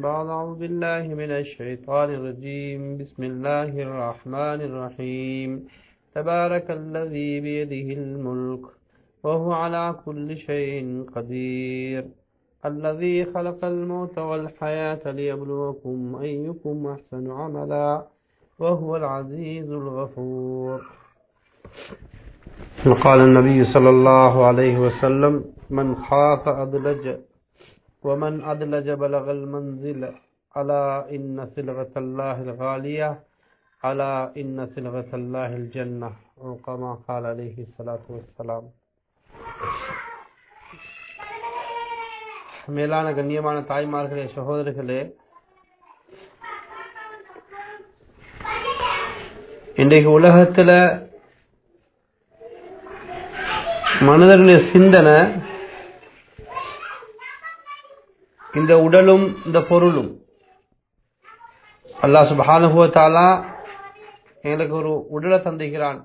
بعد أعوذ بالله من الشيطان الرجيم. بسم الله الرحمن الرحيم. تبارك الذي بيده الملك وهو على كل شيء قدير. الذي خلق الموت والحياة ليبلوكم أيكم أحسن عملا وهو العزيز الغفور. وقال النبي صلى الله عليه وسلم من خاف أدلج ومن أدلج بلغ المنزل ألا إن سلغة الله الغالية ألا إن سلغة الله الجنة أو كما قال عليه الصلاة والسلام மேலான கண்ணியமான தாய்மார்களே சகோதரர்களே இன்றைக்கு உலகத்துல மனிதனுடைய சிந்தனை இந்த உடலும் இந்த பொருளும். அல்லாஹ் சுபஹானுபவத்தாலா எங்களுக்கு ஒரு உடலை தந்துகிறான்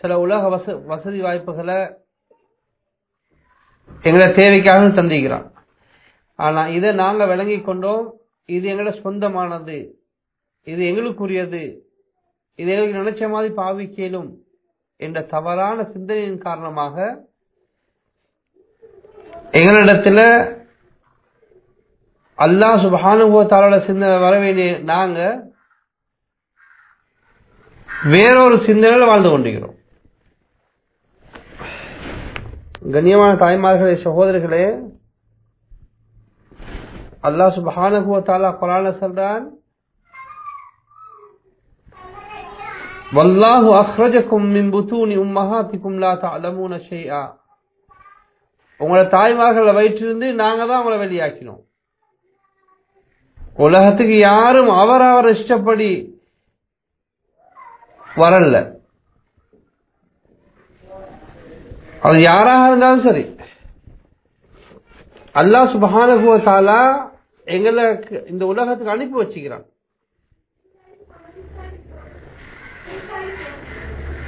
சில உலக வச வசதி வாய்ப்புகளை எங்களை தேவைக்காக தந்திக்கிறான் ஆனா இதை நாங்க விளங்கி கொண்டோம். இது எங்களோட சொந்தமானது. இது எங்களுக்குரியது. இது எங்களுக்கு நினைச்ச மாதிரி பாவிக்கலும் என்ற தவறான சிந்தனையின் காரணமாக எங்களிடத்துல அல்லாஹ் சுபானுபவத்தாலோட சிந்தனை வர வேண்டிய நாங்க வேறொரு சிந்தனையில் வாழ்ந்து கொண்டிருக்கிறோம். கண்ணியமான தாய்மார்களே சகோதரர்களே அல்லாஹ் சுபானுபவத்தாலா குரான சொல்றான் வல்லாஹு அஹ்ரஜக்கும் மின் புத்தூனி உம்மஹாத்திக்கும் லா தஅலமூன ஷைஆ. உங்களோட தாய்மார்களை வயிற்றிருந்து நாங்க தான் உங்களை வெளியாக்கினோம். உலகத்துக்கு யாரும் அவர் அவர் இஷ்டப்படி வரல. அது யாராக இருந்தாலும் சரி. அல்லாஹ் சுபஹானுபவத்தாலா எங்களுக்கு இந்த உலகத்துக்கு அனுப்பி வச்சுக்கிறான்.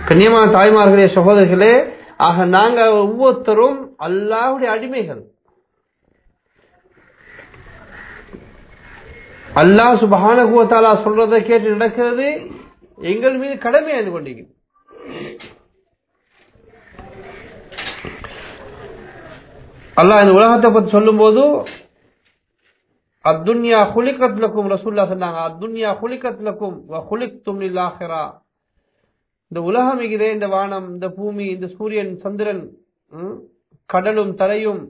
கண்ணியமான தாய்மார்களே சகோதரர்களே ஆக நாங்கள் ஒவ்வொருத்தரும் அல்லாவுடைய அடிமைகள். அல்லாஹ் சுபஹானகுவத்தாலா சொல்றதை கேட்டு நடக்கிறது. எங்கள் மீது கடமையாந்து கொண்டிருக்கிறது அல்லாஹ் இந்த உலகத்தை பத்தி சொல்லும் போது அத்துன்யா ஹுலிகத்லக்கும் ரசூல்லா சொன்னாங்க. அத்துன்யா ஹுலிகத்லக்கும் ஹுலிக்தும் லில்லாஹிரா இந்த உலகம் இதே இந்த வானம் இந்த பூமி இந்த சூரியன் சந்திரன் கடலும் தரையும்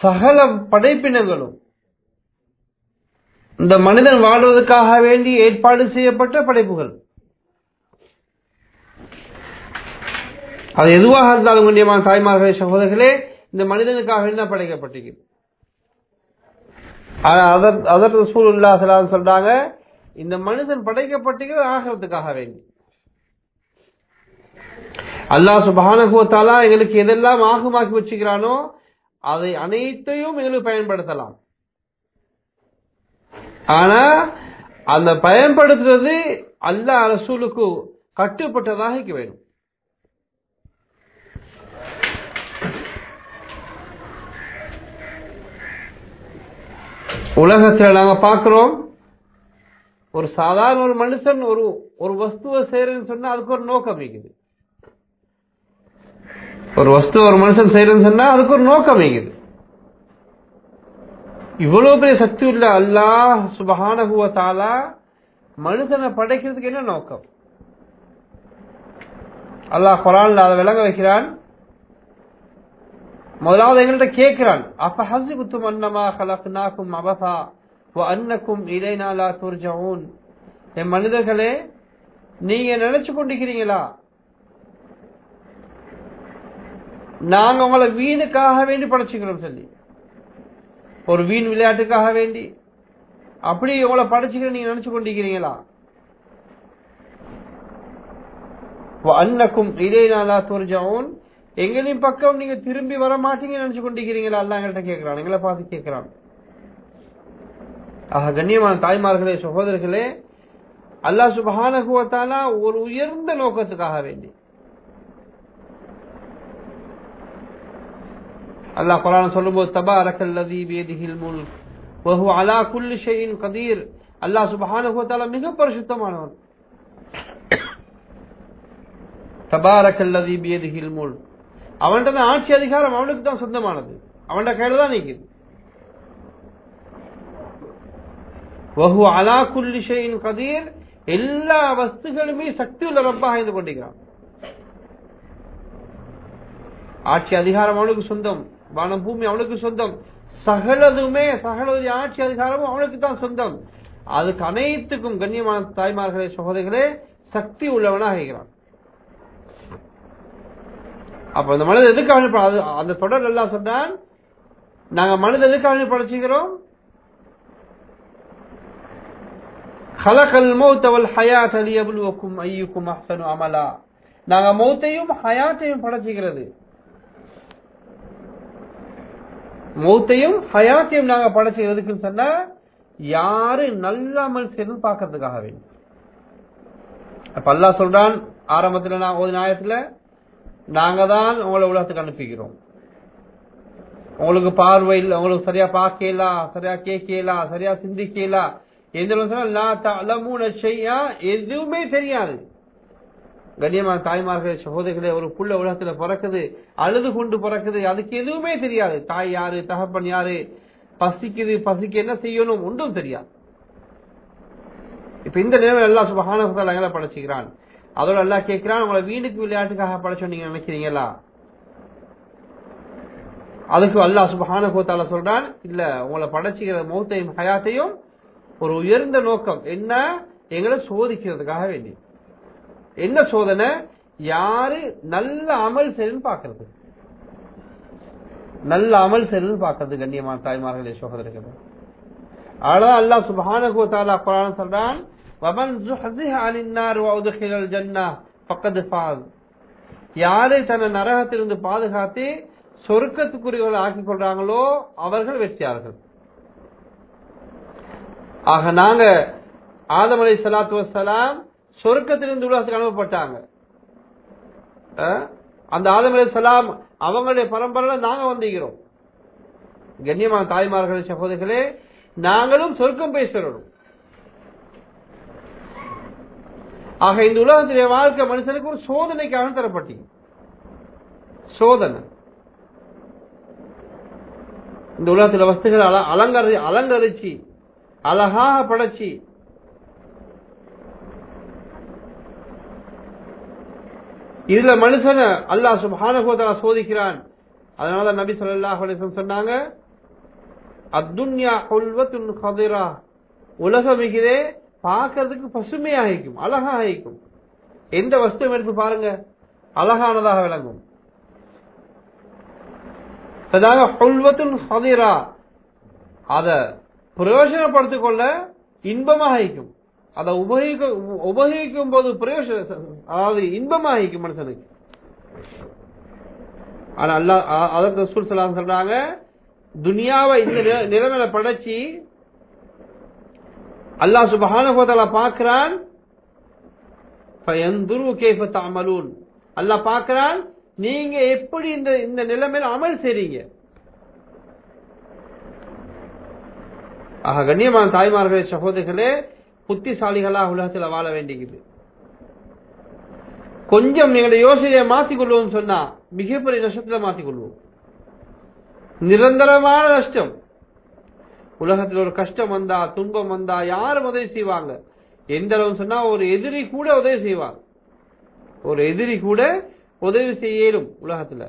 சகல படைப்பினங்களும் இந்த மனிதன் வாழ்வதற்காக வேண்டி ஏற்பாடு செய்யப்பட்ட படைப்புகள். அது எதுவாக இருந்தாலும் கண்ணியமான தாய்மார்களே சகோதரர்களே இந்த மனிதனுக்காக வேண்டி தான் படைக்கப்பட்டிருக்கு அதற்கு சூழ்நிலா சொல்றாங்க இந்த மனிதன் படைக்கப்பட்டிருக்கிறது ஆகிறதுக்காக வேண்டி. அல்லாஹ் சுபானகுவத்தாலா எங்களுக்கு எதெல்லாம் ஆகுமாக்கி வச்சுக்கிறானோ அதை அனைத்தையும் எங்களுக்கு பயன்படுத்தலாம். ஆனா அந்த பயன்படுத்துறது அல்லா அரசூலுக்கு கட்டுப்பட்டதாக வேணும். உலகத்தில் நாங்க பார்க்கிறோம் ஒரு சாதாரண ஒரு மனுஷன் ஒரு ஒரு வஸ்துவை செய்யறேன்னு சொன்னா அதுக்கு ஒரு நோக்கம் இருக்குது. ஒரு வஸ்து ஒரு மனுஷன் செய்யறேன்னு சொன்னா அதுக்கு ஒரு நோக்கம் இருக்குது. இவ்வளவு பெரிய சக்தி உள்ள அல்லாஹ் சுபஹானகுவ தாலா மனுஷனை படைக்கிறதுக்கு என்ன நோக்கம்? அல்லாஹ் குரான்ல அதை விளங்க வைக்கிறான். முதலாவது எங்கள்கிட்ட கேட்கிறான் அப்ப ஹசிபுத்தும் அன்னமா ஹலக்னாக்கும் அபசா அன்னக்கும் இலைனா லா துர்ஜவுன்? என் மனிதர்களே நீங்க நினைச்சு கொண்டிருக்கிறீங்களா? நாங்க உங்களை வீணுக்காக வேண்டி படைச்சுக்கிறோம் சொல்லி. ஒரு வீண் விளையாட்டுக்காக வேண்டி. அப்படி எவ்வளவு படைச்சுக்கிற நீங்க நினைச்சு கொண்டிருக்கிறீங்களா? அன்னக்கும் இடையினாலா துர்ஜாவும் எங்களின் பக்கம் நீங்க திரும்பி வர மாட்டீங்கன்னு நினைச்சு கொண்டிருக்கிறீங்களா? அல்ல எங்கள்கிட்ட கேட்கிறான். எங்களை பார்த்து கேட்கிறான். ஆக கண்ணியமான தாய்மார்களே சகோதரர்களே அல்லாஹ் சுபஹானகுவத்தாலா ஒரு உயர்ந்த நோக்கத்துக்காக வேண்டி. அல்லாஹ் குரான் சொல்லும்போது தபாரக்கல்லதி பியதிஹில் முல்க். வஹு அலா குல்லி ஷைஇன் கதீர். அல்லாஹ் சுப்ஹானஹு வ தஆலா மிக பரிசுத்தமானவன். தபாரக்கல்லதி பியதிஹில் முல்க். அவன்கிட்ட தான் ஆட்சி அதிகாரம் அவனுக்கு தான் சொந்தமானது. அவன்கிட்ட கையில தான் நிக்குது. வஹு அலா குல்லி ஷைஇன் கதீர். எல்லா வஸ்துகளுமே சக்தி உள்ள ரப்பாக இருந்து கொண்டிருக்கிறான். ஆட்சி அதிகாரம் அவனுக்கு சொந்தம். வானம் பூமி அவனுக்கு சொந்தம். சகலதுமே சகலது ஆட்சி அதிகாரமும் அவனுக்கு தான் சொந்தம். அதுக்கு அனைத்துக்கும் கண்ணியமான தாய்மார்களே சகோதரிகளே சக்தி உள்ளவனாக இருக்கிறான். அப்ப இந்த மனிதன் எதுக்காக ப- அந்த தொடர் எல்லாம் சொன்னான் நாங்க மனிதன் எதுக்காக படைச்சுக்கிறோம் ஹலகல் மௌத்த வல் ஹயாத் லியப்லுவக்கும் ஐயுக்கும் அஹ்சனு அமலா. நாங்க மௌத்தையும் ஹயாத்தையும் படைச்சுக்கிறது. மௌத்தையும் ஹயாத்தையும் நாங்க படைச்சு எதுக்குன்னு சொன்னா யாரு நல்ல அமல் செய்து பார்க்கறதுக்காக பல்லா அப்ப அல்லாஹ் சொல்றான் ஆரம்பத்தில் நான் ஒரு நியாயத்தில் நாங்க தான் உங்களை உலகத்துக்கு அனுப்பிக்கிறோம் உங்களுக்கு பார்வை இல்லை உங்களுக்கு சரியா பார்க்கலா சரியா கேட்கலா சரியா சிந்திக்கலா. எந்த எதுவுமே தெரியாது. கண்ணியமான தாய்மார்கள் சகோதரிகளே ஒரு புள்ள உலகத்துல பிறக்குது அழுது கொண்டு பிறக்குது அதுக்கு எதுவுமே தெரியாது. தாய் யாரு தகப்பன் யாரு பசிக்குது பசிக்கு என்ன செய்யணும் ஒன்றும் தெரியாது. இப்ப இந்த நிலைமை எல்லாம் சுபகான எங்களை படைச்சுக்கிறான். அதோட எல்லாம் கேட்கிறான் உங்களை வீணுக்கு விளையாட்டுக்காக படைச்சோம் நீங்க நினைக்கிறீங்களா அதுக்கு அல்லாஹ் சுபஹான கோத்தால சொல்றான் இல்ல உங்களை படைச்சுக்கிற மௌத்தையும் ஹயாத்தையும் ஒரு உயர்ந்த நோக்கம். என்ன? எங்களை சோதிக்கிறதுக்காக வேண்டி. என்ன சோதனை? யாரு நல்ல அமல் செய்யணும்னு பாக்குறது நல்ல அமல் செய்யணும்னு பாக்குறது கண்ணியமான தாய்மார்களே சகோதரர்கள். அதான் அல்லாஹ் சுப்ஹானஹு வ தஆலா சொல்றான் வமன் ஜுஹ்ஸிஹ அனின் நார் வ உத்கிலல் ஜன்னah ஃபக்கத் ஃபாஸ். யாரை தன்னை நரகத்திலிருந்து பாதுகாத்து சொர்க்கத்துக்குரியவர்கள் ஆக்கிக் கொள்றாங்களோ அவர்கள் வெற்றியார்கள் ஆக நாங்க ஆதம் அலை சலாத்து வசலாம் சொர்க்கத்திலிருந்து உலகத்துக்கு அனுப்பப்பட்டாங்க. அந்த ஆதம் சலாம் அவங்களுடைய பரம்பரையில நாங்க வந்திருக்கிறோம். கண்ணியமான தாய்மார்களே சகோதரிகளே நாங்களும் சொர்க்கம் போய் சேரணும். ஆக இந்த உலகத்திலே வாழ்க்கை மனுஷனுக்கு ஒரு சோதனைக்காக தரப்பட்டீங்க சோதனை. இந்த உலகத்துல வஸ்துகளை அல- அலங்கரி அலங்கரிச்சு அழகாக படைச்சு இதுல மனுஷனை அல்லாஹ் சுப்ஹானஹு சோதிக்கிறான். அதனால நபி ஸல்லல்லாஹு சொன்னாங்க அத்துன்யா ஹுல்வத்துன் ஹதிரா உலகம் மிகுதே பார்க்கறதுக்கு பசுமையாக இருக்கும் அழகாக இருக்கும் எந்த வஸ்துவும் எடுத்து பாருங்க அழகானதாக விளங்கும். அதாக ஹுல்வத்துன் ஹதிரா அத பிரயோஜனப்படுத்திக் கொள்ள இன்பமாக இருக்கும் அதை உபயோகிக்க உபயோகிக்கும் போது பிரயோஜன அதாவது இன்பமாயிருக்கும் மனுஷனுக்கு. ஆனா அல்லா அதற்கு ரசூல் சொல்றாங்க துனியாவை இந்த நில- நிலைமையில படைச்சி அல்லாஹ் சுப்ஹானஹு பார்க்கிறான் அமலூன் பார்க்கறான் அல்லாஹ் பார்க்கறான் நீங்க எப்படி இந்த இந்த நிலைமையில அமல் செய்றீங்க? ஆக கண்ணியமான தாய்மார்களே சகோதரிகளே புத்திசாலிகளா உலகத்துல வாழ வேண்டியது. கொஞ்சம் எங்களுடைய யோசனையை மாற்றிக்கொள்வோம் சொன்னா மிகப்பெரிய நஷ்டத்துல மாற்றிக்கொள்வோம் நிரந்தரமான நஷ்டம். உலகத்துல ஒரு கஷ்டம் வந்தா துன்பம் வந்தா யாரும் உதவி செய்வாங்க? எந்த அளவு சொன்னா ஒரு எதிரி கூட உதவி செய்வாங்க. ஒரு எதிரி கூட உதவி செய்யலும் உலகத்துல.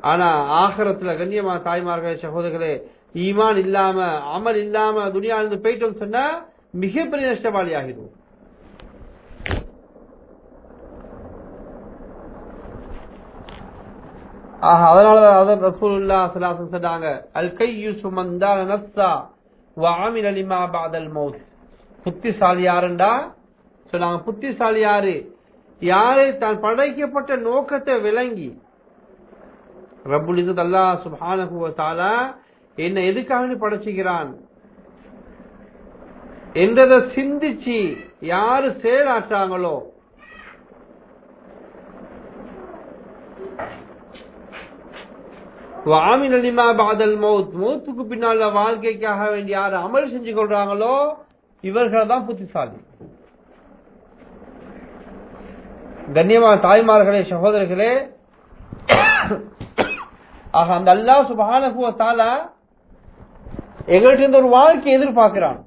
ஆனா ஆகரத்துல கண்ணியமான தாய்மார்களே சகோதரர்களே ஈமான் இல்லாம அமல் இல்லாம துணியா இருந்து போயிட்டோம் சொன்னா மிகப்பெரிய நஷ்டவாளி ஆகிடுவோம் ஆஹா அதனால அதன் ரசூலுல்லாஹ் சொன்னாங்க அல் கையு சுமந்தா தான நஃப்ஸா வாமில் அலிமா பாதல் மௌத். புத்திசாலி யாருண்டா? சொன்னாங்க புத்திசாலி யாரு? யாரு? தான் படைக்கப்பட்ட நோக்கத்தை விளங்கி. ரபுல் இது அல்லா சுபானகு வ என்ன எதுக்காக படைச்சுக்கிறான்? என்றதை சிந்திச்சு யாரு செயலாற்றாங்களோ வாமி நலிமா பாதல் மௌத் மௌத்துக்கு பின்னால வாழ்க்கைக்காக வேண்டி யாரு அமல் செஞ்சு கொள்றாங்களோ இவர்கள் தான் புத்திசாலி. கண்ணியமான தாய்மார்களே சகோதரர்களே ஆக அந்த அல்லாஹ் சுபான எங்கள்கிட்ட இருந்து ஒரு வாழ்க்கை எதிர்பார்க்கிறான்.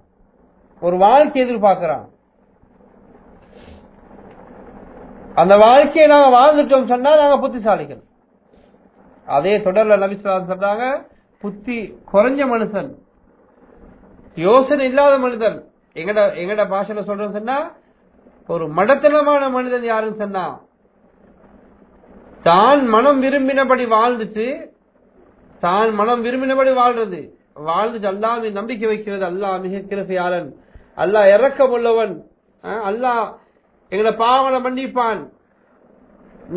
ஒரு வாழ்க்கை எதிர்பார்க்கிறான். அந்த வாழ்க்கையை நாங்க வாழ்ந்துட்டோம் சொன்னா நாங்க புத்திசாலிகள். அதே தொடர்ல நபிஸ்லாம் சொல்றாங்க புத்தி குறைஞ்ச மனுஷன் யோசனை இல்லாத மனிதன். எங்கட எங்கட பாஷையில சொல்றேன்னு சொன்னா ஒரு மடத்தனமான மனிதன் யாருன்னு சொன்னா தான் மனம் விரும்பினபடி வாழ்ந்துட்டு தான் மனம் விரும்பினபடி வாழ்றது. வாழ்ந்துட்டு அல்லாமே நம்பிக்கை வைக்கிறது அல்லா மிக கிருபையாளன் அல்லாஹ் இறக்கம் உள்ளவன் அஹ் அல்லாஹ் எங்களை பாவங்களை மன்னிப்பான்.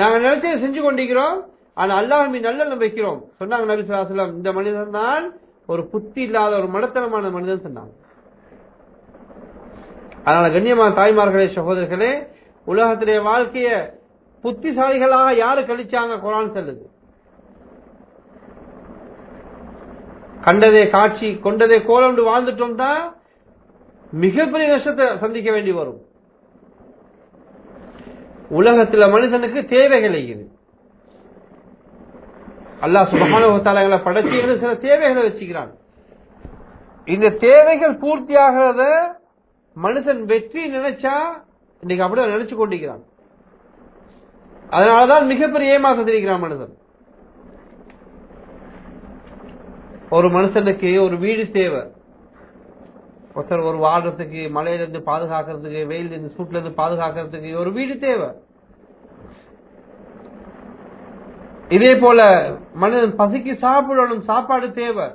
நாங்க நினைச்சதை செஞ்சு கொண்டிருக்கிறோம். ஆனா அல்லாஹ் மீது நல்ல வைக்கிறோம். சொன்னாங்க நபி ஸல்லல்லாஹு இந்த மனிதன் தான் ஒரு புத்தி இல்லாத ஒரு மடத்தனமான மனிதன் சொன்னாங்க. அதனால கண்ணியமான தாய்மார்களே சகோதரர்களே உலகத்திலே வாழ்க்கைய புத்திசாலிகளாக யாரு கழிச்சாங்க? குரான் சொல்லுது. கண்டதே காட்சி கொண்டதே கோலம்னு வாழ்ந்துட்டோம் தான் மிகப்பெரிய நஷ்டத்தை சந்திக்க வேண்டி வரும். உலகத்துல மனிதனுக்கு தேவைகள் இருக்குது. அல்லா சுபகான படைச்சி சில தேவைகளை வச்சுக்கிறான். இந்த தேவைகள் பூர்த்தி ஆகிறத மனுஷன் வெற்றி நினைச்சா இன்னைக்கு அப்படியே நினைச்சு கொண்டிருக்கிறான். அதனாலதான் மிகப்பெரிய ஏமாற்றம் இருக்கிறான் மனுஷன் ஒரு மனுஷனுக்கு ஒரு வீடு தேவை. ஒருத்தர் ஒரு வாழ்றதுக்கு மழையில இருந்து பாதுகாக்கிறதுக்கு வெயில் இருந்து சூட்ல இருந்து பாதுகாக்கிறதுக்கு ஒரு வீடு தேவை. இதே போல மனிதன் பசிக்கு சாப்பிடணும் சாப்பாடு தேவை.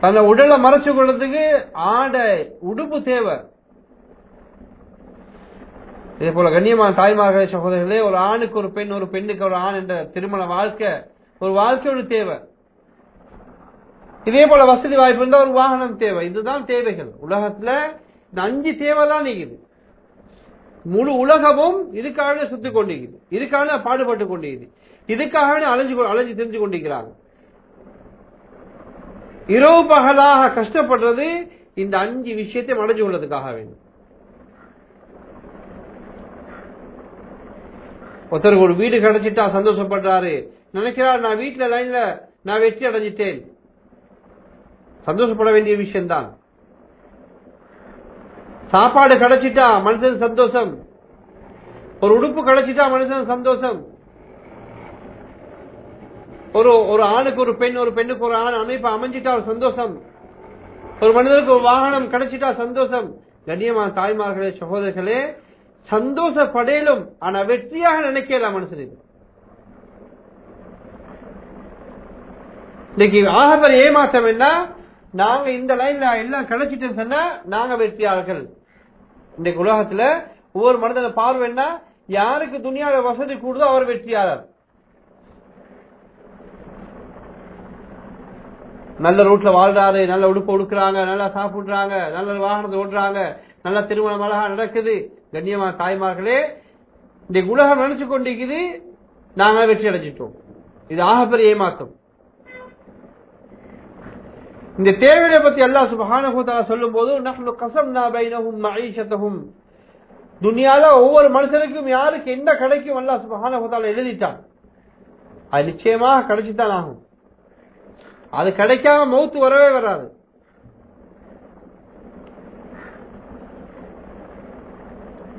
தன்னை உடலை மறைச்சு கொள்றதுக்கு ஆடை உடுப்பு தேவை. இதே போல கண்ணியமான தாய்மார்களே சகோதரர்களே ஒரு ஆணுக்கு ஒரு பெண் ஒரு பெண்ணுக்கு ஒரு ஆண் என்ற திருமண வாழ்க்கை ஒரு வாழ்க்கையோட தேவை. இதே போல வசதி வாய்ப்பு இருந்தால் ஒரு வாகனம் தேவை. இதுதான் தேவைகள். உலகத்துல இந்த அஞ்சு தேவை தான் நீக்குது. முழு உலகமும் இதுக்காக சுத்தி கொண்டிருக்குது. இதுக்காக பாடுபட்டு கொண்டிருக்குது. இதுக்காக அலைஞ்சு கொ- அலைஞ்சு தெரிஞ்சு கொண்டிருக்கிறாங்க இரவு பகலாக கஷ்டப்படுறது இந்த அஞ்சு விஷயத்தை அடைஞ்சு கொள்றதுக்காக வேண்டும். ஒருத்தருக்கு ஒரு வீடு கிடைச்சிட்டா சந்தோஷப்படுறாரு. நினைக்கிறார் நான் வீட்டுல லைன்ல நான் வெற்றி அடைஞ்சிட்டேன். சந்தோஷப்பட வேண்டிய விஷயம்தான். சாப்பாடு கிடைச்சிட்டா மனுஷன் சந்தோஷம். ஒரு உடுப்பு கிடைச்சிட்டா மனுஷன் சந்தோஷம். ஒரு ஒரு ஆணுக்கு ஒரு பெண் ஒரு பெண்ணுக்கு ஒரு ஆண் அமைப்பு அமைஞ்சிட்டா ஒரு சந்தோஷம். ஒரு மனிதனுக்கு ஒரு வாகனம் கிடைச்சிட்டா சந்தோஷம். கண்ணியமான தாய்மார்களே சகோதரர்களே சந்தோஷப்படையிலும் ஆனா வெற்றியாக நினைக்கலாம் மனுஷனுக்கு இன்னைக்கு ஆகப்பெரிய ஏமாற்றம் என்ன? நாங்க இந்த லைன்ல எல்லாம் கிடைச்சிட்டு சொன்னா நாங்க வெற்றியாளர்கள் இன்னைக்கு உலகத்துல ஒவ்வொரு மனிதனை பார்வைன்னா யாருக்கு துணியால வசதி கூடுதோ அவர் வெற்றியாளர் நல்ல ரூட்ல வாழ்றாரு நல்ல உடுப்பு உடுக்குறாங்க நல்லா சாப்பிடுறாங்க நல்ல வாகனத்தை ஓடுறாங்க நல்ல திருமணம் அழகா நடக்குது. கண்ணியமான தாய்மார்களே இந்த உலகம் நினைச்சு கொண்டிருக்குது நாங்க வெற்றி அடைஞ்சிட்டோம். இது ஆகப்பெரிய ஏமாத்தம் இந்த தேவையை பத்தி அல்லாஹ் சுப்ஹானஹு சொல்லும் போது நஹ்னு கஸம்னா பைனஹும் மஈஷத்தஹும். துனியால ஒவ்வொரு மனுஷனுக்கும் யாருக்கு என்ன கிடைக்கும் அல்லாஹ் சுப்ஹானஹு எழுதிட்டான். அது நிச்சயமாக கிடைச்சித்தான் ஆகும். அது கிடைக்காம மௌத்து வரவே வராது.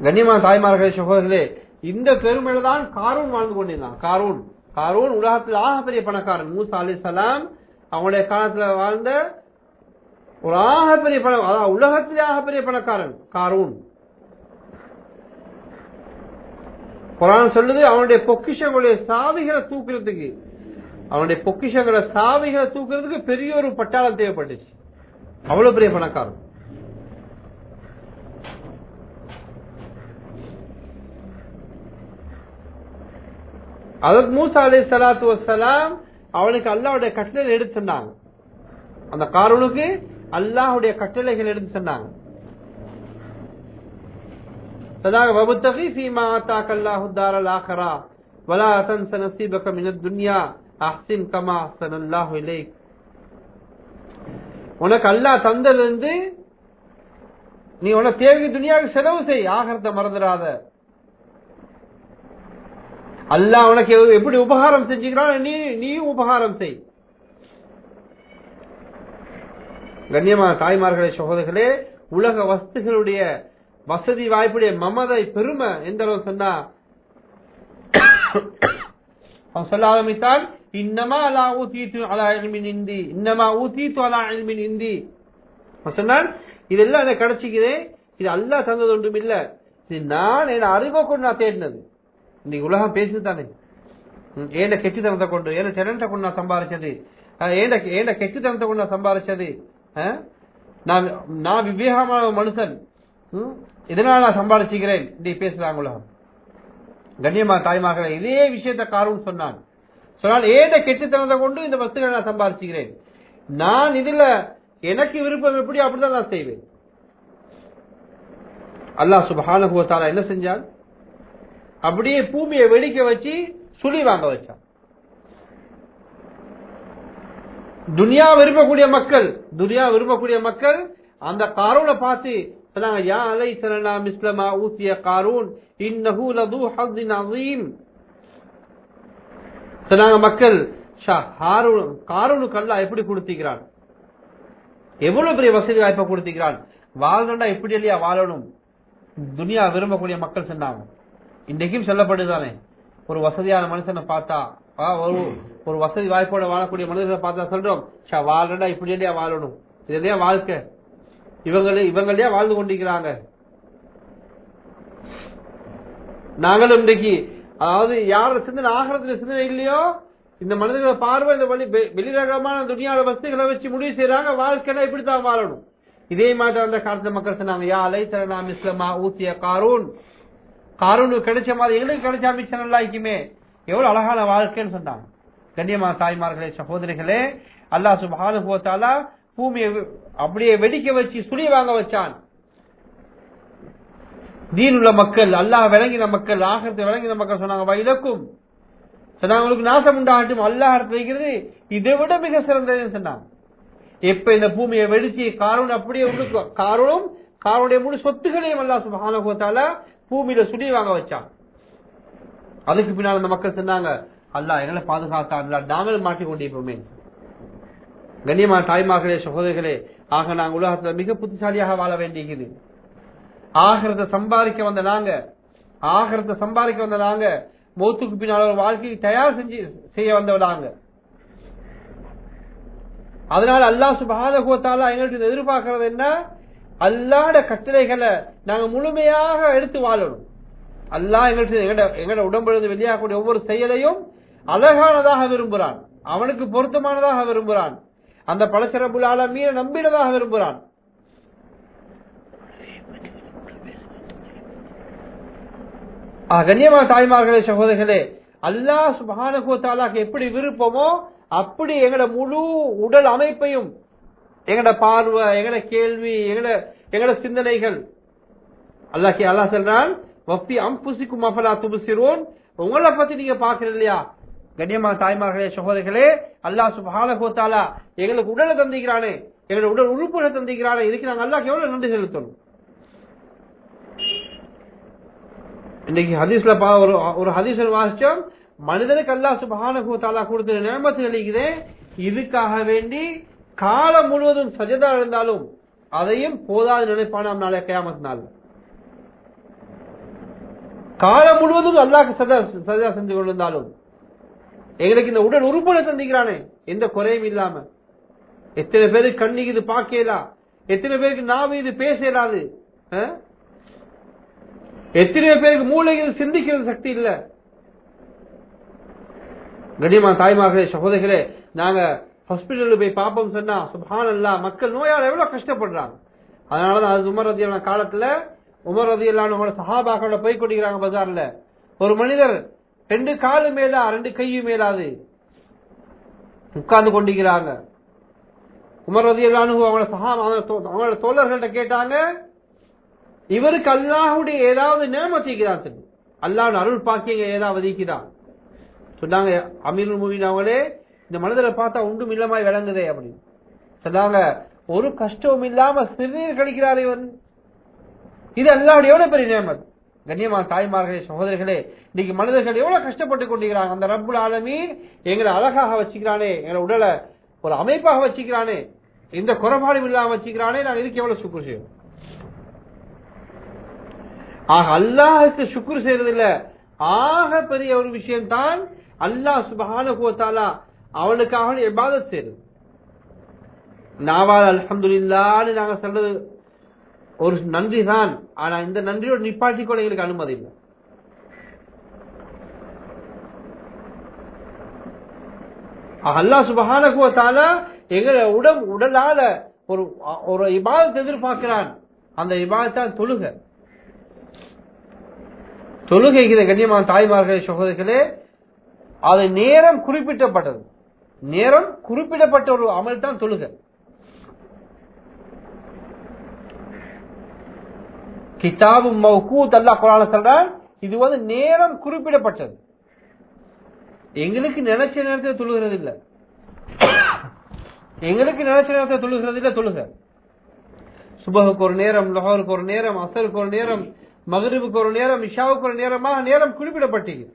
கண்ணியமான தாய்மார்களே சகோதரர்களே இந்த பெருமையில தான் காரூன் வாழ்ந்து கொண்டிருந்தான். காரூன் காரூன் உலகத்தில் ஆகப்பெரிய பணக்காரன். மூசா அலி சலாம் அவங்களுடைய காலத்துல வாழ்ந்த ஒரு ஆகப்பெரிய பணம் அதாவது உலகத்திலே ஆகப்பெரிய பணக்காரன் காரூன். குரான் சொல்லுது அவனுடைய பொக்கிஷங்களுடைய சாவிகளை தூக்குறதுக்கு. அவனுடைய பொக்கிஷங்களை சாவிகளை தூக்குறதுக்கு பெரிய ஒரு பட்டாளம் தேவைப்பட்டுச்சு. அவ்வளவு பெரிய பணக்காரன். அதற்கு மூசா அலை சலாத்து வசலாம் அவனுக்கு அல்லாவுடைய கட்டளை எடுத்து சொன்னாங்க. அந்த காரூனுக்கு அல்லாஹுடைய கட்டளைகள் எடுத்து சொன்னாங்க. ததாக வபுத்தகி ஃபீமா ஆத்தாக்க அல்லாஹு வலா தன்ச நசீபக மினத் துன்யா. அஹ்சின் கமா அஹ்சன் அல்லாஹு உனக்கு அல்லாஹ் தந்ததிலிருந்து நீ உன தேவைக்கு துணியாவுக்கு செலவு செய். ஆகிறத மறந்துடாத. அல்லாஹ் உனக்கு எப்படி உபகாரம் செஞ்சுக்கிறான் நீ நீயும் உபகாரம் செய். கண்ணியமான தாய்மார்களே சகோதரர்களே உலக வஸ்துகளுடைய வசதி வாய்ப்புடைய மமதை பெருமை எந்த அளவு சொன்னா அவன் சொல்ல ஆரம்பித்தான் இன்னமா அலா ஊத்தீத்து அலா எழுமின் இந்தி. இன்னமா ஊத்தீத்து அலா எழுமின் இந்தி. சொன்னால் இதெல்லாம் எனக்கு கிடைச்சிக்குதே. இது அல்லா தந்தது ஒன்றும் இல்லை. இது நான் என் அறிவை கொண்டு நான் தேடினது. இன்னைக்கு உலகம் பேசுதானே ஏண்ட கெட்டித்தனத்தை கொண்டு ஏன் டெலண்ட கொண்டு நான் சம்பாதிச்சது ஏண்ட ஏண்ட கெட்டித்தனத்தை கொண்டு நான் சம்பாதிச்சது நான் நான் விவேகமான மனுஷன். இதனால நான் சம்பாதிச்சுக்கிறேன் நீ பேசுறாங்க உலகம். கண்ணியமா தாய்மாக இதே விஷயத்த காரும் சொன்னான். சொன்னால் ஏத கெட்டுத்தனத்தை கொண்டு இந்த வஸ்துகளை நான் சம்பாதிச்சுக்கிறேன் நான் இதுல எனக்கு விருப்பம் எப்படி அப்படிதான் நான் செய்வேன். அல்லாஹ் சுபஹானுபவத்தால என்ன செஞ்சான்? அப்படியே பூமியை வெடிக்க வச்சு சுழி வாங்க வச்சான். துனியா விரும்பக்கூடிய மக்கள் துனியா விரும்பக்கூடிய மக்கள் அந்த காரூனை பார்த்து சொன்னாங்க யா அலை சலனா மிஸ்லமா ஊசிய காரூன் இன்னஹு லது ஹஸ்ஸின் சொன்னாங்க மக்கள் காரூனுக்கு அல்லாஹ் எப்படி கொடுத்திருக்கிறான் எவ்வளவு பெரிய வசதி வாய்ப்பை கொடுத்திருக்கிறான் வாழ்ந்தா இப்படி இல்லையா வாழணும்? துனியா விரும்பக்கூடிய மக்கள் சொன்னாங்க இன்றைக்கும் சொல்லப்படுதானே? ஒரு வசதியான மனுஷனை பார்த்தா ஒரு ஒரு வசதி வாய்ப்போட வாழக்கூடிய மனிதர்களை பார்த்தா சொல்றோம் வாழ்றா இப்படி இல்லையா வாழணும். இது இல்லையா வாழ்க்கை? இவங்களே இவங்களே வாழ்ந்து கொண்டிருக்கிறாங்க? நாங்களும் இன்றைக்கு அதாவது யார சிந்தனை ஆகிறதுல சிந்தனை இல்லையோ? இந்த மனிதர்களை பார்வை இந்த வழி வெளிரகமான துணியால வசதிகளை வச்சு முடிவு செய்யறாங்க வாழ்க்கைனா இப்படித்தான் வாழணும். இதே மாதிரி அந்த காலத்துல மக்கள் சொன்னாங்க யா அலை தரணாம் இஸ்லமா ஊசிய காரூன். காரூனுக்கு கிடைச்ச மாதிரி எங்களுக்கு கிடைச்சா மிச்சம் நல்லா இருக்குமே எவ்வளவு அழகான வாழ்க்கைன்னு சொன்னாங்க. கண்ணியமான தாய்மார்களே சகோதரிகளே அல்லாஹ் சுபானுபவத்தாலா பூமியை அப்படியே வெடிக்க வச்சு சுழி வாங்க வச்சான். தீனுள்ள மக்கள் அல்லாஹ் விளங்கின மக்கள் ஆகத்தை விளங்கின மக்கள் சொன்னாங்க வயலுக்கும். சொன்னாங்க உங்களுக்கு நாசம் உண்டாகட்டும் அல்லாஹ் வைக்கிறது இதை விட மிக சிறந்ததுன்னு சொன்னாங்க. எப்ப இந்த பூமியை வெடிச்சு காரூன் அப்படியே காரூனும் காரனுடைய முழு சொத்துகளையும் அல்லாஹ் சுபானுபவத்தால பூமியில சுடி வாங்க வச்சான். அதுக்கு பின்னால் அந்த மக்கள் சொன்னாங்க அல்லாஹ் எங்களை பாதுகாத்தான் நாங்களும் மாட்டிக் கொண்டிருப்போமே. கண்ணியமான தாய்மார்களே சகோதரிகளே ஆக நாங்கள் உலகத்துல மிக புத்திசாலியாக வாழ வேண்டியது ஆகிறத சம்பாதிக்க வந்த நாங்க ஆகிறத சம்பாதிக்க வந்த நாங்க மௌத்துக்கு பின்னால் ஒரு வாழ்க்கையை தயார் செஞ்சு செய்ய வந்தவனாங்க அதனால அல்லாஹ் சுபாதகோத்தாலா எங்கள்கிட்ட எதிர்பார்க்கறது என்ன? அல்லாட கட்டளைகளை நாங்க முழுமையாக எடுத்து வாழணும். அல்லாஹ் எங்கள்கிட்ட எங்கட எங்கட உடம்பிலிருந்து வெளியாகக்கூடிய ஒவ்வொரு செயலையும் அழகானதாக விரும்புகிறான் அவனுக்கு பொருத்தமானதாக விரும்புகிறான் அந்த பலசரபுல் ஆலமீன நம்பினதாக விரும்புகிறான் கண்ணியமான தாய்மார்களே சகோதரர்களே அல்லாஹ் சுபானுகோத்தாலாக்கு எப்படி விருப்பமோ அப்படி எங்கட முழு உடல் அமைப்பையும் எங்கட பார்வை எங்கட கேள்வி எங்கட எங்கட சிந்தனைகள். அல்லாஹ் அல்லாஹ் சொல்றான் வப்பி அம்புசிக்கும் அஃபலா துபுசிரோன். உங்களை பத்தி நீங்க பாக்குறது இல்லையா? கண்ணியமா தாய்மார்களே சகோதரிகளே அல்லாஹ் சுபானகோத்தாலா எங்களுக்கு உடலை தந்திக்கிறானே எங்களுடைய உடல் உறுப்புகளை தந்திக்கிறானே இதுக்கு நாங்க அல்லாஹ் எவ்வளவு நன்றி செலுத்தணும்? இன்னைக்கு ஹதீஸ்ல ஒரு ஒரு ஹதீஸ் வாசிச்சோம். மனிதனுக்கு அல்லாஹ் சுபானகோத்தாலா கொடுத்த நியமத்து நினைக்குதே இதுக்காக வேண்டி காலம் முழுவதும் சஜதா இருந்தாலும் அதையும் போதாது நினைப்பானாம் நாளை கேமத் நாள். காலம் முழுவதும் அல்லாஹ் சதா சஜா செஞ்சு கொண்டிருந்தாலும் எங்களுக்கு இந்த உடல் உறுப்புகளை தந்திக்கிறானே எந்த குறையும் இல்லாம. எத்தனை பேருக்கு கண்ணிக்கு இது பார்க்கலாம் எத்தனை பேருக்கு நாம் இது பேச இயலாது எத்தனை பேருக்கு மூளைக்கு இது சிந்திக்கிறது சக்தி இல்ல. கண்ணியமான தாய்மார்களே சகோதரிகளே நாங்க ஹாஸ்பிட்டலில் போய் பார்ப்போம் சொன்னா சுபானல்லா மக்கள் நோயால் எவ்வளவு கஷ்டப்படுறாங்க? அதனாலதான் அது உமர் ரதியான காலத்துல உமர் ரதியல்லானோட சஹாபாக்களோட போய் கொண்டிருக்கிறாங்க பஜார்ல. ஒரு மனிதர் ரெண்டு காலு மேலா ரெண்டு கையும் மேலாது உட்கார்ந்து கொண்டிருக்கிறாங்க. உமர் ரதியல்லானு அவங்களோட சஹா அவங்களோட தோழர்கள்ட்ட கேட்டாங்க இவருக்கு அல்லாஹுடைய ஏதாவது நேமத்திக்கிறான் சொல்லி அல்லாஹ் அருள் பாக்கியங்க ஏதாவது இருக்கிறான் சொன்னாங்க அமீர் மூவின் அவங்களே இந்த மனிதரை பார்த்தா ஒன்றும் இல்லமாய் விளங்குதே அப்படின்னு. சொன்னாங்க ஒரு கஷ்டமும் இல்லாம சிறுநீர் கழிக்கிறார் இவன். இது அல்லாவுடைய எவ்வளவு பெரிய நேமது கண்ணியமான தாய்மார்களே சகோதரர்களே இன்னைக்கு மனிதர்கள் எவ்வளவு கஷ்டப்பட்டு கொண்டிருக்கிறாங்க. அந்த ரப்புல் ஆலமீன் எங்களை அழகாக வச்சுக்கிறானே எங்களை உடலை ஒரு அமைப்பாக வச்சுக்கிறானே எந்த குறைபாடும் இல்லாம வச்சுக்கிறானே நாங்க இதுக்கு எவ்வளவு சுக்குர் செய்வோம்? ஆக அல்லாஹுக்கு சுக்குர் செய்யறது இல்ல ஆக பெரிய ஒரு விஷயம் தான் அல்லாஹ் சுபகான கோத்தாலா அவனுக்காக எபாத செய்யுது நாவால் அலமதுல்லான்னு நாங்க சொல்றது ஒரு நன்றி தான் ஆனா இந்த நன்றியோட நிப்பாட்டி கூட எங்களுக்கு அனுமதி இல்லை. அல்லா சுபகானகுவத்தால எங்களை உடம் உடலால ஒரு ஒரு இபாதத்தை எதிர்பார்க்கிறான். அந்த இபாதத்தான் தொழுக. தொழுகைகிற கண்ணியமான தாய்மார்களே சகோதரிகளே அது நேரம் குறிப்பிட்டப்பட்டது. நேரம் குறிப்பிடப்பட்ட ஒரு அமல் தான் தொழுக. கிதாபு மௌகூத் குரான இது வந்து நேரம் குறிப்பிடப்பட்டது. எங்களுக்கு நினைச்ச நேரத்தில் தொழுகிறது இல்ல. எங்களுக்கு நினைச்ச நேரத்தில் தொழுகிறது இல்ல தொழுக. சுபகுக்கு ஒரு நேரம் லொஹருக்கு ஒரு நேரம் அசருக்கு ஒரு நேரம் மகரிபுக்கு ஒரு நேரம் இஷாவுக்கு ஒரு நேரமாக நேரம் குறிப்பிடப்பட்டது.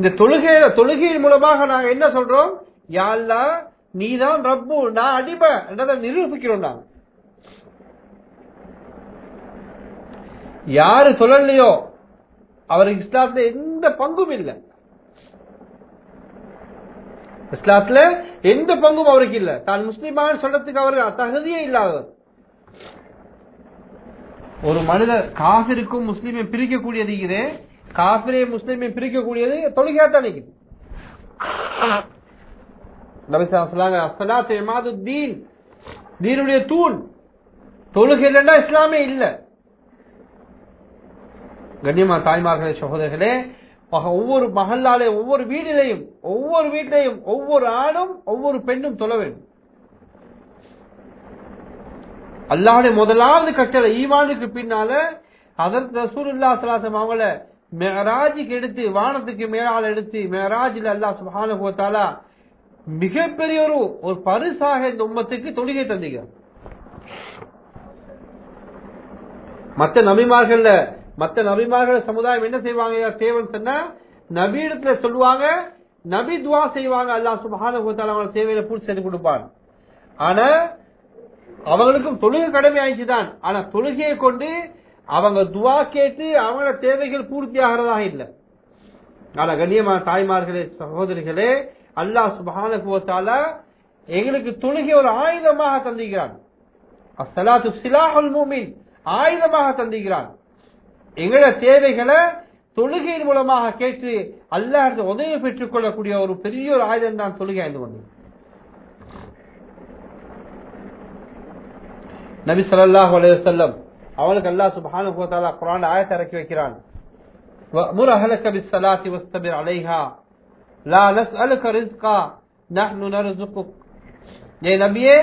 இந்த தொழுகை தொழுகையின் மூலமாக நாங்க என்ன சொல்றோம்? யாழ்லா நீதான் ரப்பு நான் அடிமை என்றதை நிரூபிக்கிறோம் நாங்க. யாரு சொல்லலையோ அவருக்கு இஸ்லாத்துல எந்த பங்கும் இல்லை. இஸ்லாத்துல எந்த பங்கும் அவருக்கு இல்ல. தான் முஸ்லிமான சொல்றதுக்கு அவருக்கு தகுதியே இல்லாதவர். ஒரு மனிதர் காசிற்கும் முஸ்லீமை பிரிக்கக்கூடியது இதே காபிரே முஸ்லீமை பிரிக்கக்கூடியது தொழுகையா தான் நிக்குது தீனுடைய தூண். தொழுகை இல்லைன்னா இஸ்லாமே இல்லை. கண்ணியமா தாய்மார்களே சகோதரர்களே ஒவ்வொரு மகளாலே ஒவ்வொரு வீடிலையும் ஒவ்வொரு வீட்டிலையும் ஒவ்வொரு ஆணும் ஒவ்வொரு பெண்ணும் தொழ வேண்டும். அல்லாவுடைய முதலாவது கட்டளை ஈமானுக்கு பின்னால அதற்கு ரசூலுல்லா சலாசம் அவங்கள மெஹராஜுக்கு எடுத்து வானத்துக்கு மேலால எடுத்து மெஹராஜில் அல்லா சுபானுபவத்தாலா மிகப்பெரிய ஒரு ஒரு பரிசாக இந்த உம்மத்துக்கு தொழுகை தந்திக்கிறார் மற்ற நபிமார்கள்ல மற்ற நபிமார்கள் சமுதாயம் என்ன செய்வாங்க? தேவன் சொன்னா நபியிடத்துல சொல்லுவாங்க நபி துவா செய்வாங்க அல்லா சுபஹான அவங்க தேவையில பூர்த்தி செய்து கொடுப்பான். ஆனா அவங்களுக்கும் தொழுகை கடமை ஆயிடுச்சுதான். ஆனா தொழுகையை கொண்டு அவங்க துவா கேட்டு அவங்களோட தேவைகள் பூர்த்தி ஆகிறதாக இல்லை. ஆனா கண்ணியமான தாய்மார்களே சகோதரிகளே அல்லாஹ் போத்தால எங்களுக்கு தொழுகை ஒரு ஆயுதமாக தந்திக்கிறான் அசலாத்து சிலாஹுல் மூமின் ஆயுதமாக தந்திக்கிறான் எங்களோட தேவைகளை தொழுகையின் மூலமாக கேட்டு அல்லாஹ் உதவி பெற்றுக் கொள்ளக்கூடிய ஒரு பெரிய ஒரு ஆயுதம் தான் தொழுகை ஆய்ந்து கொண்டு நபி சொல்லாஹ் அலையம் அவனுக்கு அல்லாஹ் சுபானு கோத்தாலா குரான் ஆயத்தை இறக்கி வைக்கிறான் وَأْمُرْ أَهْلَكَ بِالصَّلَاةِ وَاسْتَبِرْ عَلَيْهَا لَا نَسْأَلُكَ رِزْقًا نَحْنُ نَرْزُقُكَ ஏ நபியே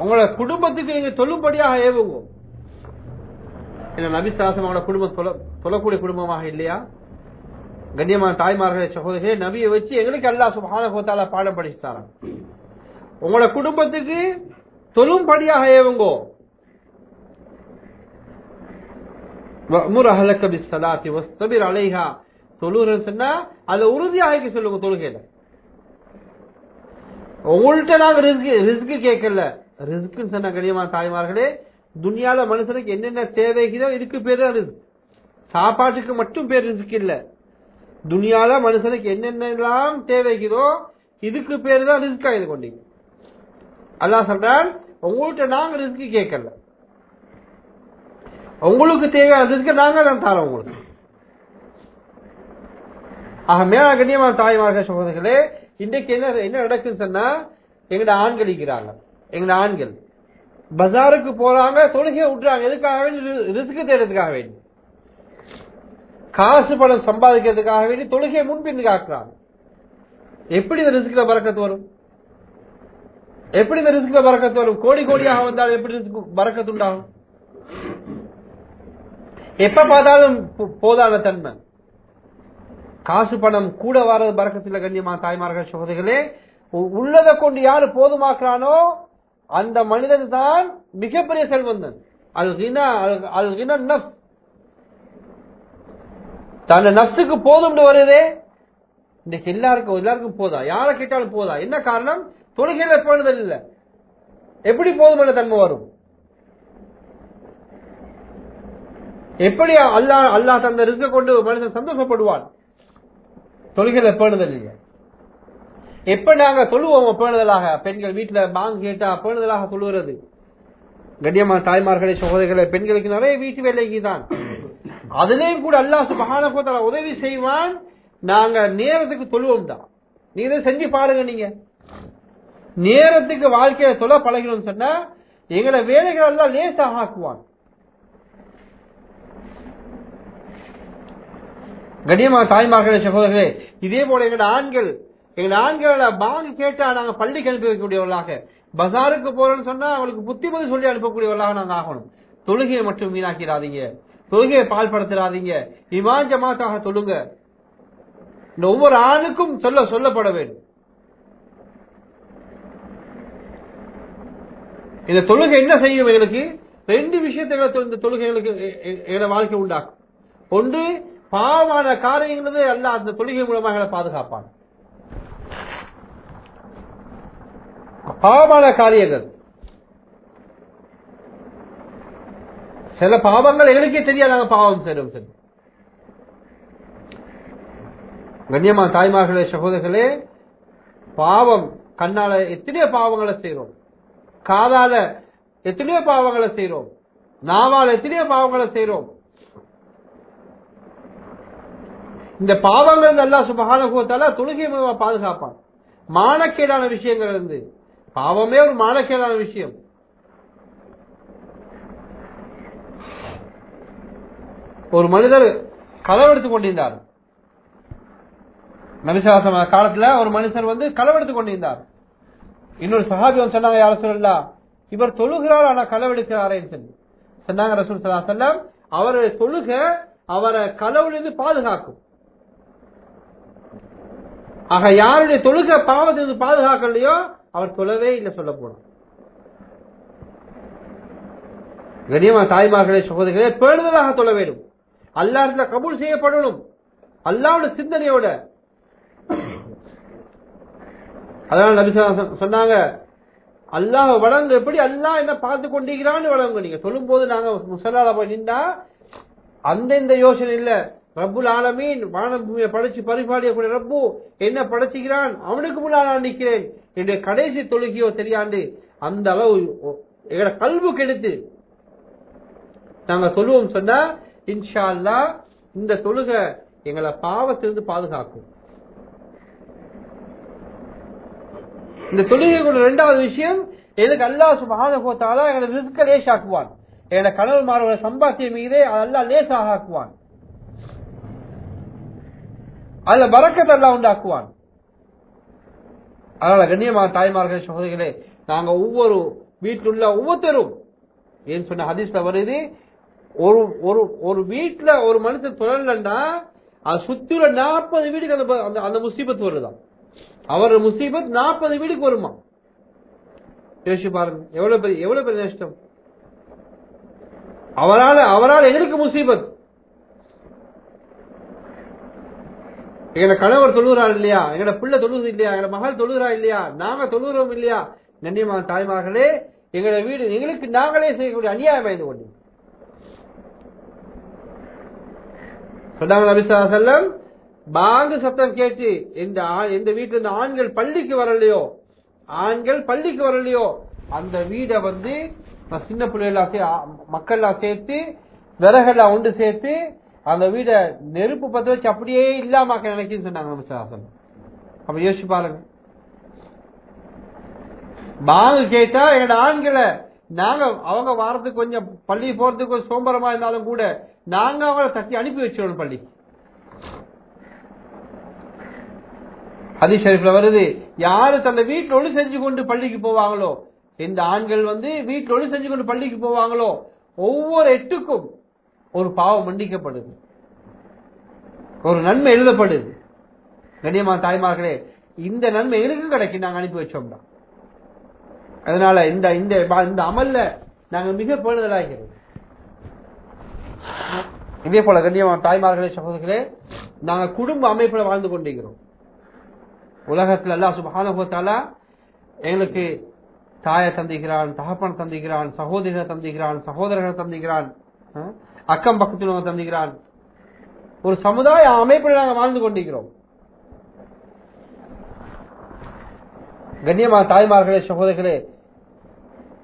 உங்களோட குடும்பத்துக்கு நீங்க தொழும்படியாக ஏவுங்க என்ன நபி சாசம் அவங்களோட குடும்பம் தொழக்கூடிய குடும்பமாக இல்லையா கண்ணியமான தாய்மார்களே சகோதரே நபியை வச்சு எங்களுக்கு அல்லா சுபான கோத்தால பாடம் படிச்சுட்டாராம் உங்களோட குடும்பத்துக்கு தொழும்படியாக ஏவுங்கோ. முரஹலக்க பிஸ்ஸலாத்தி வஸ்தபிர் அலைஹா. தொழுகிறேன்னு சொன்னா அதை உறுதியாக சொல்லுங்க தொழுகையில. உங்கள்கிட்ட நாங்க ரிஸ்க்கு ரிஸ்க்கு கேட்கல. ரிஸ்க்குன்னு சொன்ன கனியமான தாய்மார்களே துனியால மனுஷனுக்கு என்னென்ன தேவைக்குதோ இதுக்கு பேர் தான் ரிஸ்க். சாப்பாட்டுக்கு மட்டும் பேர் ரிஸ்க் இல்ல. துனியால மனுஷனுக்கு என்னென்னலாம் தேவைக்குதோ இதுக்கு பேர் தான் ரிஸ்க் ஆயுது கொண்டீங்க. அல்லாஹ் சொல்றான் உங்கள்கிட்ட நாங்கள் ரிஸ்க்கு கேட்கல. உங்களுக்கு தேவையான ரிஸ்க்கு நாங்கள் தான் தரோம் உங்களுக்கு. ஆக மேல கண்ணியமான தாய்மார்கள் சகோதரர்களே இன்றைக்கு என்ன என்ன நடக்குன்னு சொன்னா எங்கட ஆண்கள் இருக்கிறாங்க. எங்கட ஆண்கள். பஜாருக்கு போறாங்க தொழுகையை விட்டுறாங்க. எதுக்காக வேண்டி? ரிஸ்க்கு தேடுறதுக்காக வேண்டி. காசு பணம் சம்பாதிக்கிறதுக்காக வேண்டி தொழுகையை முன்பின் காக்குறாங்க. எப்படி இந்த ரிஸ்க்ல பறக்கத்து வரும்? எப்படி இந்த ரிஸ்க்ல பறக்கத்து வரும்? கோடி கோடியாக வந்தால் எப்படி ரிஸ்க் பறக்கத்து உண்டாகும்? எப்ப பார்த்தாலும் போ- போதான தன்மை. காசு பணம் கூட வர்றது பறக்கத்தில் கண்ணியமா தாய்மார்கள் சகோதரிகளே உள்ளதை கொண்டு யாரு போதுமாக்குறானோ அந்த மனிதன் தான் மிகப்பெரிய செல்வந்தன். அல் கினா நஃப். தன் நப்சுக்கு போதும் வருதே. இன்னைக்கு எல்லாருக்கும் எல்லாருக்கும் போதா? யாரை கேட்டாலும் போதா? என்ன காரணம்? தொழுகையில் போனதில் இல்லை. எப்படி போதுமான தன்மை வரும்? எப்படி அல்லாஹ் அல்லாஹ் தந்த ரிஸ்க கொண்டு மனுஷன் சந்தோஷப்படுவான்? தொழுகையில் பேணுதல் இல்லையா. எப்ப நாங்க சொல்லுவோம் பேணுதலாக பெண்கள் வீட்டுல பாங்கு கேட்டா பேணுதலாக சொல்லுகிறது. கண்ணியமான தாய்மார்களே சகோதரிகளை பெண்களுக்கு நிறைய வீட்டு வேலைக்கு தான். அதுலயும் கூட அல்லாஹ் சுபஹானஹு உதவி செய்வான். நாங்க நேரத்துக்கு சொல்லுவோம் தான் நீங்க செஞ்சு பாருங்க நீங்க. நேரத்துக்கு வாழ்க்கையை சொல்ல பழகினோம்னு சொன்னா எங்களை வேலைகள் எல்லாம் லேசாக ஆக்குவான் கண்ணியமான தாய்மார்களே சகோதரர்களே இதே போல எங்களோட ஆண்கள் எங்களோட ஆண்களோட பாங்கு கேட்டா நாங்க பள்ளிக்கு அனுப்பி வைக்கக்கூடியவர்களாக பஜாருக்கு போறோம்னு சொன்னா அவங்களுக்கு புத்திமதி சொல்லி அனுப்பக்கூடியவர்களாக நாங்க ஆகணும். தொழுகையை மட்டும் வீணாக்கிறாதீங்க தொழுகையை பால்படுத்துறாதீங்க இமான் ஜமாத்தாக தொழுங்க. இந்த ஒவ்வொரு ஆணுக்கும் சொல்ல சொல்லப்பட வேண்டும். இந்த தொழுகை என்ன செய்யும் எங்களுக்கு ரெண்டு விஷயத்தை இந்த தொழுகை எங்களுக்கு எங்களை வாழ்க்கை உண்டாக்கும். ஒன்று பாவமான காரியங்களது அல்ல அந்த தொழுகை மூலமாக எங்களை பாதுகாப்பான். பாவமான காரியங்கள். சில பாவங்கள் எங்களுக்கே தெரியாதாங்க பாவம் செய்யறோம் சரி கண்ணியமா தாய்மார்களே சகோதரர்களே பாவம் கண்ணால எத்தனையோ பாவங்களை செய்யறோம் காதால எத்தனையோ பாவங்களை செய்யறோம் நாவால் எத்தனையோ பாவங்களை செய்யறோம் இந்த பாவங்கள் அல்லாஹ் சுபஹானஹு வ தொழுகை மூலமா பாதுகாப்பான். மானக்கேடான விஷயங்கள் இருந்து பாவமே ஒரு மானக்கேடான விஷயம். ஒரு மனிதர் களவெடுத்துக் கொண்டிருந்தார். நபிசாசன காலத்துல ஒரு மனுஷர் வந்து களவெடுத்துக் கொண்டிருந்தார். இன்னொரு சஹாபி வந்து சொன்னாங்க யார சொல்லலா இவர் தொழுகிறார் ஆனா களவெடுக்கிறாரேன்னு சொல்லி. சொன்னாங்க ரசூல் சல்லா செல்லம் அவருடைய தொழுக அவரை களவுலிருந்து பாதுகாக்கும். ஆக யாருடைய தொழுக பாவத்திலிருந்து பாதுகாக்கலையோ அவர் தொழவே இல்லை சொல்ல போனோம் கண்ணியமா தாய்மார்களே சகோதரிகளே பேணுதலாக தொழ வேண்டும். அல்லாஹ்ல கபூல் செய்யப்படணும். அல்லாவோட சிந்தனையோட அதனால நபி சொன்னாங்க அல்லாஹ் வழங்க எப்படி அல்லாஹ் என்ன பார்த்து கொண்டிருக்கிறான்னு வழங்க. நீங்க சொல்லும் போது நாங்க முசல்லால போய் நின்றா அந்த இந்த யோசனை இல்ல. ரப்புல் ஆலமீன் வான பூமியை படைச்சு பரிபாலியக்கூடிய ரப்பு என்ன படைச்சுக்கிறான்? அவனுக்கு முன்னால் நான் நிற்கிறேன். என்னுடைய கடைசி தொழுகையோ தெரியாண்டு அந்த அளவு எங்களோட கல்வு கெடுத்து நாங்க சொல்லுவோம் சொன்னா இன்ஷா அல்லாஹ் இந்த தொழுகை எங்களை பாவத்திலிருந்து பாதுகாக்கும். இந்த தொழுகையோட இரண்டாவது விஷயம் எனக்கு அல்லாஹ் சுப்ஹானஹு வ எங்களை ரிஸ்க லேசாக்குவான். எங்களை கணவன்மாரோட சம்பாத்திய மீதே அல்லாஹ் லேசாக ஆக்குவான் அதுல பறக்கத்தை எல்லாம் உண்டாக்குவான். அதனால கண்ணியமான தாய்மார்கள் சகோதரிகளே நாங்க ஒவ்வொரு வீட்டில் உள்ள ஒவ்வொருத்தரும் ஏன்னு சொன்ன ஹதீஸ்ல வருது ஒரு ஒரு ஒரு வீட்டுல ஒரு மனுஷன் தொழலன்னா அது சுத்தியுள்ள நாற்பது வீட்டுக்கு அந்த அந்த- அந்த வருதான் அவர் முசீபத் நாற்பது வீடுக்கு வருமா யோசிச்சு பாருங்க எவ்வளவு பெரிய எவ்வளவு பெரிய நஷ்டம்? அவரால அவரால் எங்களுக்கு முசீபத்? எங்களோட கணவர் தொழுகிறார் இல்லையா? எங்களோட பிள்ளை தொழுது இல்லையா? எங்க மகள் தொழுகிறா இல்லையா? நாங்க தொழுகிறோம் இல்லையா? கண்ணியமான தாய்மார்களே எங்களோட வீடு எங்களுக்கு நாங்களே செய்யக்கூடிய அநியாயம் வாய்ந்து கொண்டு சொன்னாங்க நபி பாங்கு சத்தம் கேட்டு எந்த எந்த வீட்டுல இந்த ஆண்கள் பள்ளிக்கு வரலையோ? ஆண்கள் பள்ளிக்கு வரலையோ? அந்த வீடை வந்து சின்ன பிள்ளைகளா சே- மக்கள்லாம் சேர்த்து விறகெல்லாம் ஒன்று சேர்த்து அந்த வீட நெருப்பு பத்த வச்சு அப்படியே இல்லாமக்க நினைக்கின்னு சொன்னாங்க நம்ம அப்ப யோசிச்சு பாருங்க. பாங்கு கேட்டா எங்க ஆண்களை நாங்க அவங்க வாரத்துக்கு கொஞ்சம் பள்ளி போறதுக்கு கொஞ்சம் சோம்பரமா இருந்தாலும் கூட நாங்க அவங்கள தட்டி அனுப்பி வச்சிடணும் பள்ளி. ஹதி ஷெரீஃப்ல வருது யாரு தன்னை வீட்டில் ஒளி செஞ்சு கொண்டு பள்ளிக்கு போவாங்களோ? இந்த ஆண்கள் வந்து வீட்டில் ஒளி செஞ்சு கொண்டு பள்ளிக்கு போவாங்களோ? ஒவ்வொரு எட்டுக்கும் ஒரு பாவம் மன்னிக்கப்படுது. ஒரு நன்மை எழுதப்படுது. கண்ணியமா தாய்மார்களே இந்த நன்மை எங்களுக்கும் கிடைக்கும் நாங்க அனுப்பி வச்சோம்டா. அதனால இந்த இந்த இந்த அமல்ல நாங்க மிக பேணுதலாகிறோம் இதே போல கண்ணியமான தாய்மார்களே சகோதரர்களே நாங்க குடும்ப அமைப்புல வாழ்ந்து கொண்டிருக்கிறோம். உலகத்துல அல்லாஹ் சுப்ஹானஹு எங்களுக்கு தாயை தந்திக்கிறான் தகப்பன் தந்திக்கிறான் சகோதரிகளை தந்திக்கிறான் சகோதரர்களை தந்திக்கிறான் அக்கம் பக்கத்தில் உள்ளவங்க தந்திக்கிறான் ஒரு சமுதாய அமைப்பில் நாங்கள் வாழ்ந்து கொண்டிருக்கிறோம். கண்ணியமான தாய்மார்களே சகோதரர்களே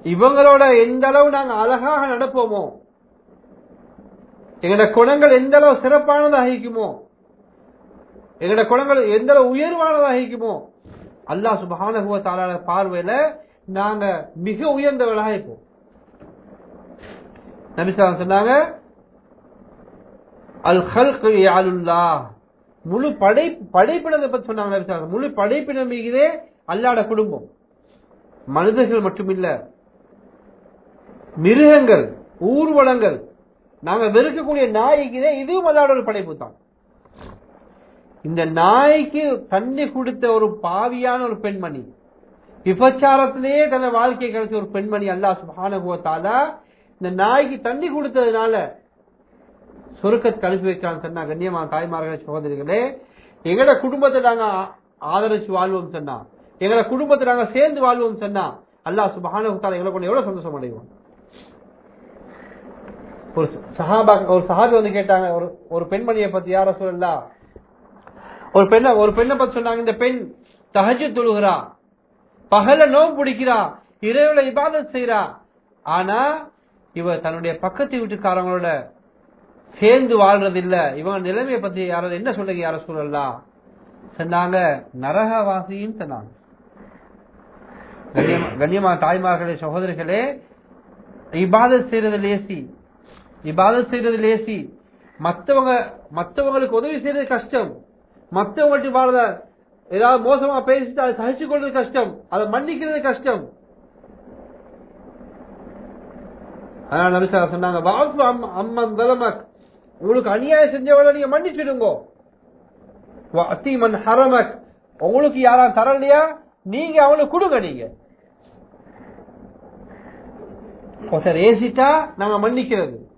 இவங்களோட எந்த அளவு நாங்கள் அழகாக நடப்போமோ எங்களோட குணங்கள் எந்த அளவு சிறப்பானதாக இருக்குமோ எங்களோட குணங்கள் எந்த உயர்வானதாகிக்குமோ உயர்வானதாக இருக்குமோ அல்லாஹ் பார்வையில நாங்க மிக உயர்ந்தவர்களாக இருப்போம். நபி சொன்னாங்க அல் ஹல்க் முழு படை படைப்பினத்தை பத்தி சொன்னாங்க நபி முழு படைப்பினம் மீதே அல்லாட குடும்பம். மனிதர்கள் மட்டுமில்ல மிருகங்கள் ஊர்வலங்கள் நாங்க வெறுக்கக்கூடிய நாய்க்குதே இதுவும் அல்லாட ஒரு படைப்பு தான். இந்த நாய்க்கு தண்ணி கொடுத்த ஒரு பாவியான ஒரு பெண்மணி. விபச்சாரத்திலேயே தன்னை வாழ்க்கையை கிடைச்ச ஒரு பெண்மணி அல்லாஹ் சுப்ஹானஹு இந்த நாய்க்கு தண்ணி கொடுத்ததுனால சொருக்கத்துக்கு அனுப்பி வைக்கிறான்னு சொன்னா கண்ணியமான தாய்மார்களே சகோதரிகளே எங்கட குடும்பத்தை நாங்க ஆதரிச்சு வாழ்வோம் சொன்னா எங்கட குடும்பத்தை நாங்க சேர்ந்து வாழ்வோம் சொன்னா அல்லாஹ் சுப்ஹானஹு எங்களை கொண்டு எவ்வளவு சந்தோஷம் அடைவோம்? ஒரு சஹாபா ஒரு சஹாபி வந்து கேட்டாங்க ஒரு ஒரு பெண்மணியை பத்தி யார சொல்லலாம் ஒரு பெண்ணை ஒரு பெண்ணை பத்தி சொன்னாங்க இந்த பெண் தகஜ தொழுகிறா பகல நோவு பிடிக்கிறா இரவுல இபாதத் செய்யறா ஆனா இவ தன்னுடைய பக்கத்து வீட்டுக்காரங்களோட சேர்ந்து வாழ்றது இல்ல இவன் நிலைமையை பத்தி யாராவது என்ன சொல்லுங்க யார சொல்லலாம் சொன்னாங்க நரகவாசின்னு சொன்னாங்க. கண்ணியமா- தாய்மார்களே சகோதரிகளே இபாதத் செய்யறது லேசி. இபாதத் செய்யறது லேசி. மத்தவங்க மத்தவங்களுக்கு உதவி செய்யறது கஷ்டம். மத்தவங்கள்ட்ட வாழத ஏதாவது மோசமா பேசிட்டு அதை சகிச்சு கொள்றது கஷ்டம். அதை மன்னிக்கிறது கஷ்டம். அதனால நபிசா சொன்னாங்க வாசு அம்மன் தலமக். உங்களுக்கு அநியாயம் செஞ்சவளை நீங்க மன்னிச்சிடுங்கோ. அத்திமன் ஹரமக். உங்களுக்கு யாரா தரலையா? நீங்க அவளுக்கு கொடுங்க நீங்க. ஒருத்தர் ஏசிட்டா நாங்க மன்னிக்கிறது.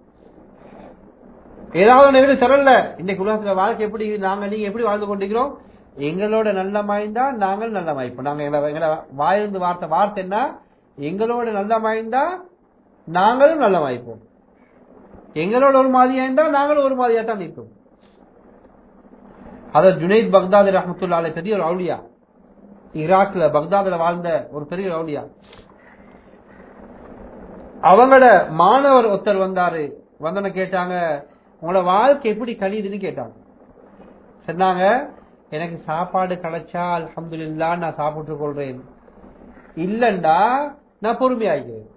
ஏதாவது ஒன்று எங்களுக்கு இன்னைக்கு உலகத்துல வாழ்க்கை எப்படி நாங்க நீங்க எப்படி வாழ்ந்து கொண்டிருக்கிறோம்? எங்களோட நல்ல மாய்ந்தா நாங்கள் நல்ல மாய்ப்போம் நாங்க எங்களை எங்களை வாயிலிருந்து வார்த்தை வார்த்தை என்ன? எங்களோட நல்ல மாய்ந்தா நாங்களும் நல்லமாய்ப்போம் எங்களோட ஒரு மாதிரியா இருந்தா நாங்களும் ஒரு மாதிரியா தான் நிற்போம். அத ஜுனைத் பக்தாதி ரஹமத்துல்லாலே பெரிய ஒரு அவுளியா. ஈராக்ல பக்தாதுல வாழ்ந்த ஒரு பெரிய அவுளியா. அவங்களோட மாணவர் ஒருத்தர் வந்தாரு. வந்தோன்னு கேட்டாங்க உங்களோட வாழ்க்கை எப்படி கழியுதுன்னு கேட்டாங்க. சொன்னாங்க எனக்கு சாப்பாடு கிடைச்சா அல்ஹம்துலில்லாஹ் நான் சாப்பிட்டு கொள்றேன். இல்லண்டா நான் பொறுமையாகிறேன்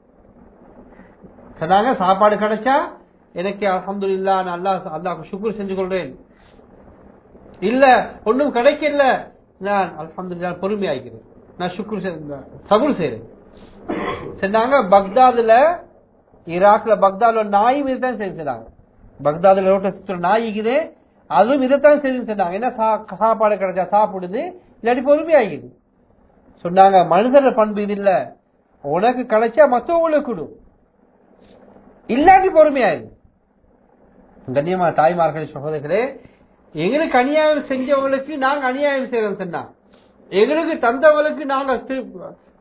சொன்னாங்க சாப்பாடு கிடைச்சா எனக்கு அல்ஹம்துலில்லாஹ் நான் அல்லாஹ் அல்லாஹ் சுக்குர் செஞ்சு கொள்றேன். இல்ல ஒன்றும் கிடைக்கல. நான் அல்ஹம்துலில்லாஹ் பொறுமையாகிறேன் நான் சுக்குர் சபுர் செய்றேன். சொன்னாங்க பக்தாதுல ஈராக்ல பக்தாதுல நாய் தான் செஞ்சாங்க பக்தாதுல ரோட்ல நாய்க்குது. அதுவும் இதைத்தான் செஞ்சு சொன்னாங்க என்ன சா- சாப்பாடு கிடைச்சா சாப்பிடுது. இல்லாட்டி பொறுமையாகிது. சொன்னாங்க மனிதர பண்பு இது இல்ல. உனக்கு கிடைச்சா மத்தவங்களுக்கு கொடு. இல்லாட்டி பொறுமையாயிரு கண்ணியமா தாய்மார்கள் சகோதரர்களே எங்களுக்கு அநியாயம் செஞ்சவங்களுக்கு நாங்க அநியாயம் செய்யறோம் சொன்னா எங்களுக்கு தந்தவங்களுக்கு நாங்க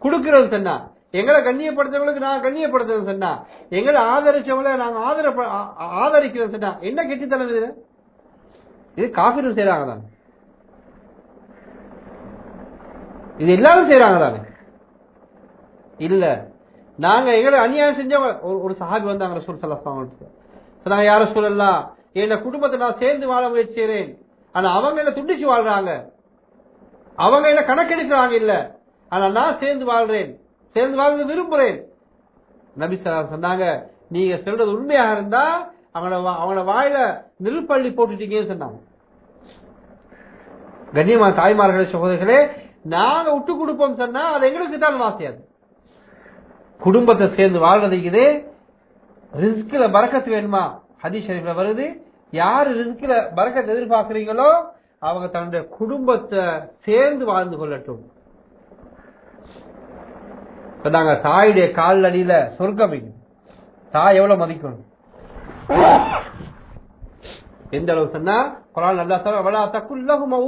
கொடுக்கிறோம் சொன்னா எங்களை கண்ணியப்படுத்தவங்களுக்கு நான் கண்ணியப்படுத்துறோம் சொன்னா. எங்களை ஆதரிச்சவங்களை நாங்க ஆதர ஆதரிக்கிறோம் சொன்னா. என்ன கெட்டித்தனம் இது? இது காபிரும் செய்யறாங்க தானே. இது எல்லாரும் செய்யறாங்க தானே. இல்ல. நாங்க எங்களை அநியாயம் செஞ்சவங்க ஒரு- சஹாபி வந்தாங்க ரசூல் ஸல்லல்லாஹு அலைஹி வஸல்லம் சொன்னாங்க யார சொல்லலாம் என் குடும்பத்தை நான் சேர்ந்து வாழ முயற்சிக்கிறேன் ஆனா அவங்க என்ன துண்டிச்சு வாழ்றாங்க. அவங்க என்ன கணக்கெடுக்கிறாங்க இல்ல. ஆனா நான் சேர்ந்து வாழ்றேன். சேர்ந்து வாழ்ந்து விரும்புறேன். நபி ஸல்லல்லாஹு சொன்னாங்க நீங்க சொல்றது உண்மையாக இருந்தா அவங்கள வா- அவங்கள வாயில நெருப்பள்ளி போட்டுட்டீங்கன்னு சொன்னாங்க. கண்ணியமான தாய்மார்களே சகோதரர்களே நாங்க விட்டு கொடுப்போம் சொன்னா அது எங்களுக்கு தான் வாசியாது குடும்பத்தை சேர்ந்து வாழ்றது இது பறக்கத்து வேணுமா? ஹதீஸ் ஷரீஃப்ல வருது. யார் ரிஸ்க்ல பறக்கத்தை எதிர்பார்க்குறீங்களோ அவங்க தன்னுடைய குடும்பத்தை சேர்ந்து வாழ்ந்து கொள்ளட்டும். சொன்னாங்க தாயுடைய கால் அடியில சொர்க்கம் இருக்கு. தாய் எவ்வளவு மதிக்கணும்? எந்த அளவு சொன்னா குரான் நல்லா சொல்ல வலா தக்குல்லஹும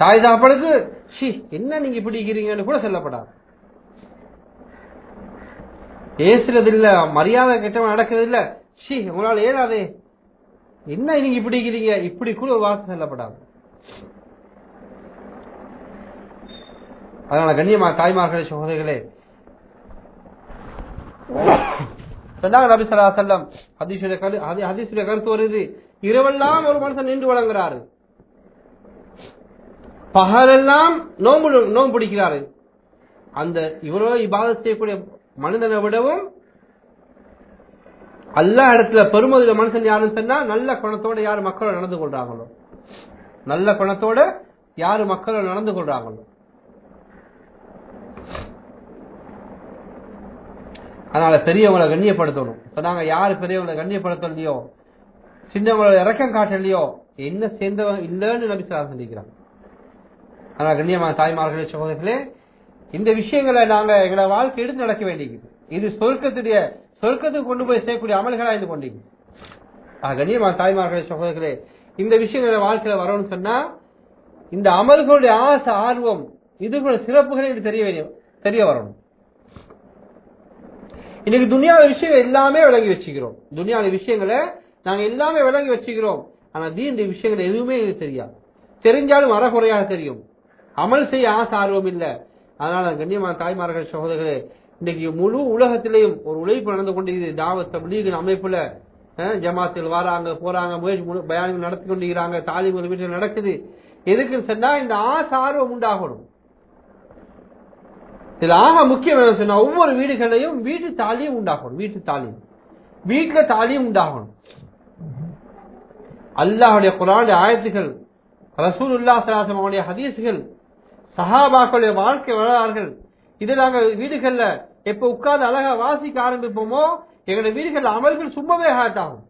தாய் சாப்பாடுக்கு ஷி என்ன நீங்க பிடிக்கிறீங்கன்னு கூட சொல்லப்படாது. பேசுறது இல்ல மரியாதை கெட்டவன் நடக்கிறது இல்ல ஷி உங்களால் ஏறாதே என்ன நீங்க பிடிக்கிறீங்க இப்படி கூட ஒரு வார்த்தை சொல்லப்படாது. அதனால கண்ணியமா தாய்மார்களே சகோதரிகளே. சொன்னாங்க நபி ஸல்லல்லாஹு கரு- ஹதி- கருத்து வருது இரவெல்லாம் ஒரு மனுஷன் நின்று வழங்குறாரு. பகலெல்லாம் நோம்பு நோம்பு பிடிக்கிறாரு. அந்த இவரோ இபாதம் செய்யக்கூடிய மனிதனை விடவும் அல்லா இடத்துல பெருமதியில மனுஷன் யாருன்னு சொன்னா நல்ல குணத்தோட யாரு மக்களோட நடந்து கொள்றாங்களோ? நல்ல குணத்தோட யாரு மக்களோட நடந்து கொள்றாங்களோ? அதனால பெரியவங்களை கண்ணியப்படுத்தணும். சொன்னாங்க யாரு பெரியவங்களை கண்ணியப்படுத்தலையோ? சின்னவங்களை இறக்கம் காட்டலையோ? என்ன சேர்ந்தவன் இல்லைன்னு நபி சொல்லா சொல்லிக்கிறாங்க. அதனால கண்ணியமான தாய்மார்களே சகோதரர்களே இந்த விஷயங்களை நாங்க எங்களை வாழ்க்கை எடுத்து நடக்க வேண்டியது இது சொர்க்கத்துடைய சொர்க்கத்துக்கு கொண்டு போய் செய்யக்கூடிய அமல்களா இது கொண்டீங்க கண்ணியமான தாய்மார்களே சகோதரர்களே இந்த விஷயங்களை வாழ்க்கையில வரணும்னு சொன்னா இந்த அமல்களுடைய ஆசை ஆர்வம் இதுபோல சிறப்புகளை தெரிய வேண்டிய- தெரிய வரணும். இன்னைக்கு துனியாவில விஷயம் எல்லாமே விளங்கி வச்சுக்கிறோம். துனியாவில விஷயங்களை நாங்க எல்லாமே விளங்கி வச்சுக்கிறோம். ஆனா தீனுடைய விஷயங்கள் எதுவுமே எங்களுக்கு தெரியாது. தெரிஞ்சாலும் அறகுறையாக தெரியும். அமல் செய்ய ஆசை ஆர்வம் இல்லை. அதனால கண்ணியமான தாய்மார்கள் சகோதரர்களே இன்னைக்கு முழு உலகத்திலேயும் ஒரு உழைப்பு நடந்து கொண்டிருக்கிறது. தாவத் தப்லீக் அமைப்புல ஜமாத்தில் வராங்க போறாங்க முயற்சி முழு நடத்தி கொண்டிருக்கிறாங்க தாலிம் வீட்டில் நடக்குது. எதுக்குன்னு சொன்னா இந்த ஆசை ஆர்வம் உண்டாகணும். இதுல ஆக முக்கியம் என்ன சொன்னா ஒவ்வொரு வீடுகளையும் வீட்டு தாலியும் உண்டாகணும் வீட்டு தாலியும். வீட்டுல தாலியும் உண்டாகணும். அல்லாஹுடைய குரானுடைய ஆயத்துகள் ரசூலுல்லா சலாசம் அவனுடைய ஹதீசுகள் சஹாபாக்களுடைய வாழ்க்கை வரலாறுகள் இதை நாங்கள் வீடுகள்ல எப்ப உட்கார்ந்து அழகா வாசிக்க ஆரம்பிப்போமோ எங்களுடைய வீடுகள் அமல்கள் சும்மாவே ஹாட் ஆகும்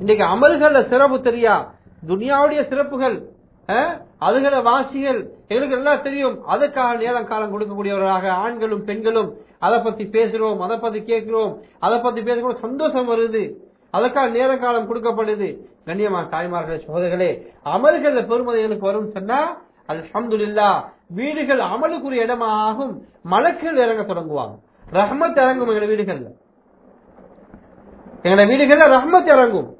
இன்னைக்கு அமல்கள்ல சிறப்பு தெரியா? துனியாவுடைய சிறப்புகள் அதுகள வாசிகள் எங்களுக்கு எல்லாம் தெரியும். அதுக்காக நேரம் காலம் கொடுக்கக்கூடியவர்களாக ஆண்களும் பெண்களும். அதை பத்தி பேசுறோம் அதை பத்தி கேட்கிறோம். அதை பத்தி பேசுறோம் சந்தோஷம் வருது. அதுக்காக நேர காலம் கொடுக்கப்படுது. கண்ணியமா தாய்மார்களே சகோதரர்களே அமல்கள்ல பெருமதைகளுக்கு வரும் சொன்னா அல்ஹம்துலில்லா வீடுகள் அமலுக்குரிய இடமாகும். மலக்குகள் இறங்க தொடங்குவாங்க. ரஹ்மத் இறங்கும் எங்க வீடுகள்ல. எங்களோட வீடுகள்ல ரஹ்மத் இறங்கும்.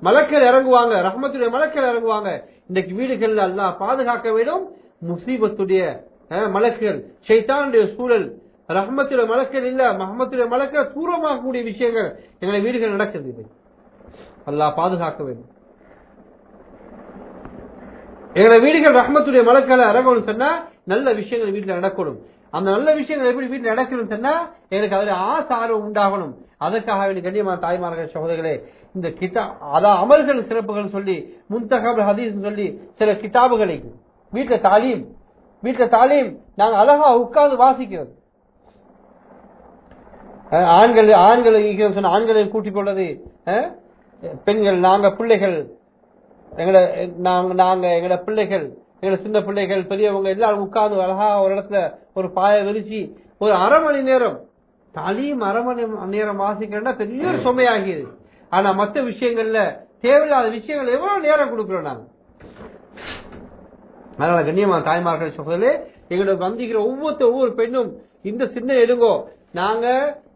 மலக்கள் இறங்குவாங்க. ரஹ்மத்துடைய மலக்கள் இறங்குவாங்க. இன்னைக்கு வீடுகள்ல அல்லாஹ் பாதுகாக்க வேண்டும் முசீபத்துடைய அஹ், மலக்குகள் ஷைத்தானுடைய சூழல் ரஹ்மத்துடைய மலக்கள் இல்ல மஹமத்துடைய மலக்கள் தூரமாகக்கூடிய விஷயங்கள் எங்களை வீடுகள் நடக்குது இவை அல்லாஹ் பாதுகாக்க வேண்டும். எங்களை வீடுகள் ரஹ்மத்துடைய மலக்களை இறங்கணும்னு சொன்னா நல்ல விஷயங்கள் வீட்டுல நடக்கணும். அந்த நல்ல விஷயங்கள் எப்படி வீட்டுல நடக்கணும்னு சொன்னா எனக்கு அதில் ஆசை ஆர்வம் உண்டாகணும். அதற்காக வேண்டிய கண்ணியமான தாய்மார்கள் சகோதரர்களே இந்த கிட்டா அதான் அமல்கள் சிறப்புகள் சொல்லி முன்தகப் ஹதீஸ் சொல்லி சில கிதாபுகளை வீட்டில் தாலீம். வீட்டில் தாலீம் நாங்கள் அழகா உட்கார்ந்து வாசிக்கிறது. ஆண்கள் ஆண்களை சொன்ன ஆண்களை கூட்டிக் கொள்வது பெண்கள் நாங்க பிள்ளைகள் எங்களை நாங்க நாங்க எங்களோட பிள்ளைகள் எங்களை சின்ன பிள்ளைகள் பெரியவங்க எல்லாரும் உட்கார்ந்து அழகா ஒரு இடத்துல ஒரு பாய விரிச்சு ஒரு அரை மணி நேரம் தாலியும் அரை மணி நேரம் வாசிக்கிறேன்னா பெரிய ஒரு சுமையாகியது ஆனா மத்த விஷயங்கள்ல தேவையில்லாத விஷயங்கள் எவ்வளவு நேரம் கொடுக்கிறோம் நாங்க? அதனால கண்ணியமான தாய்மார்கள் சொல்றதுல எங்களோட வந்திக்கிற ஒவ்வொருத்த ஒவ்வொரு பெண்ணும் இந்த சின்ன எடுங்கோ. நாங்க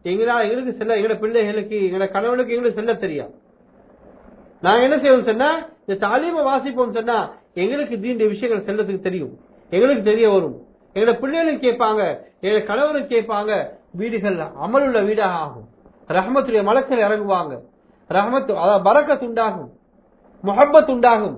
எங்களால் எங்களுக்கு செல்ல எங்களோட பிள்ளைகளுக்கு எங்களோட கணவனுக்கு எங்களுக்கு செல்ல தெரியும் நாங்க என்ன செய்வோம் சொன்னா இந்த தாலீமை வாசிப்போம் சொன்னா எங்களுக்கு தீண்ட விஷயங்கள் செல்லத்துக்கு தெரியும். எங்களுக்கு தெரிய வரும். எங்களோட பிள்ளைகளும் கேட்பாங்க எங்களோட கணவரும் கேட்பாங்க வீடுகள் அமலுள்ள வீடாக ஆகும். ரஹமத்துடைய மலக்கள் இறங்குவாங்க. ரஹமத்து அதாவது பரக்கத் உண்டாகும். முஹப்பத் உண்டாகும்.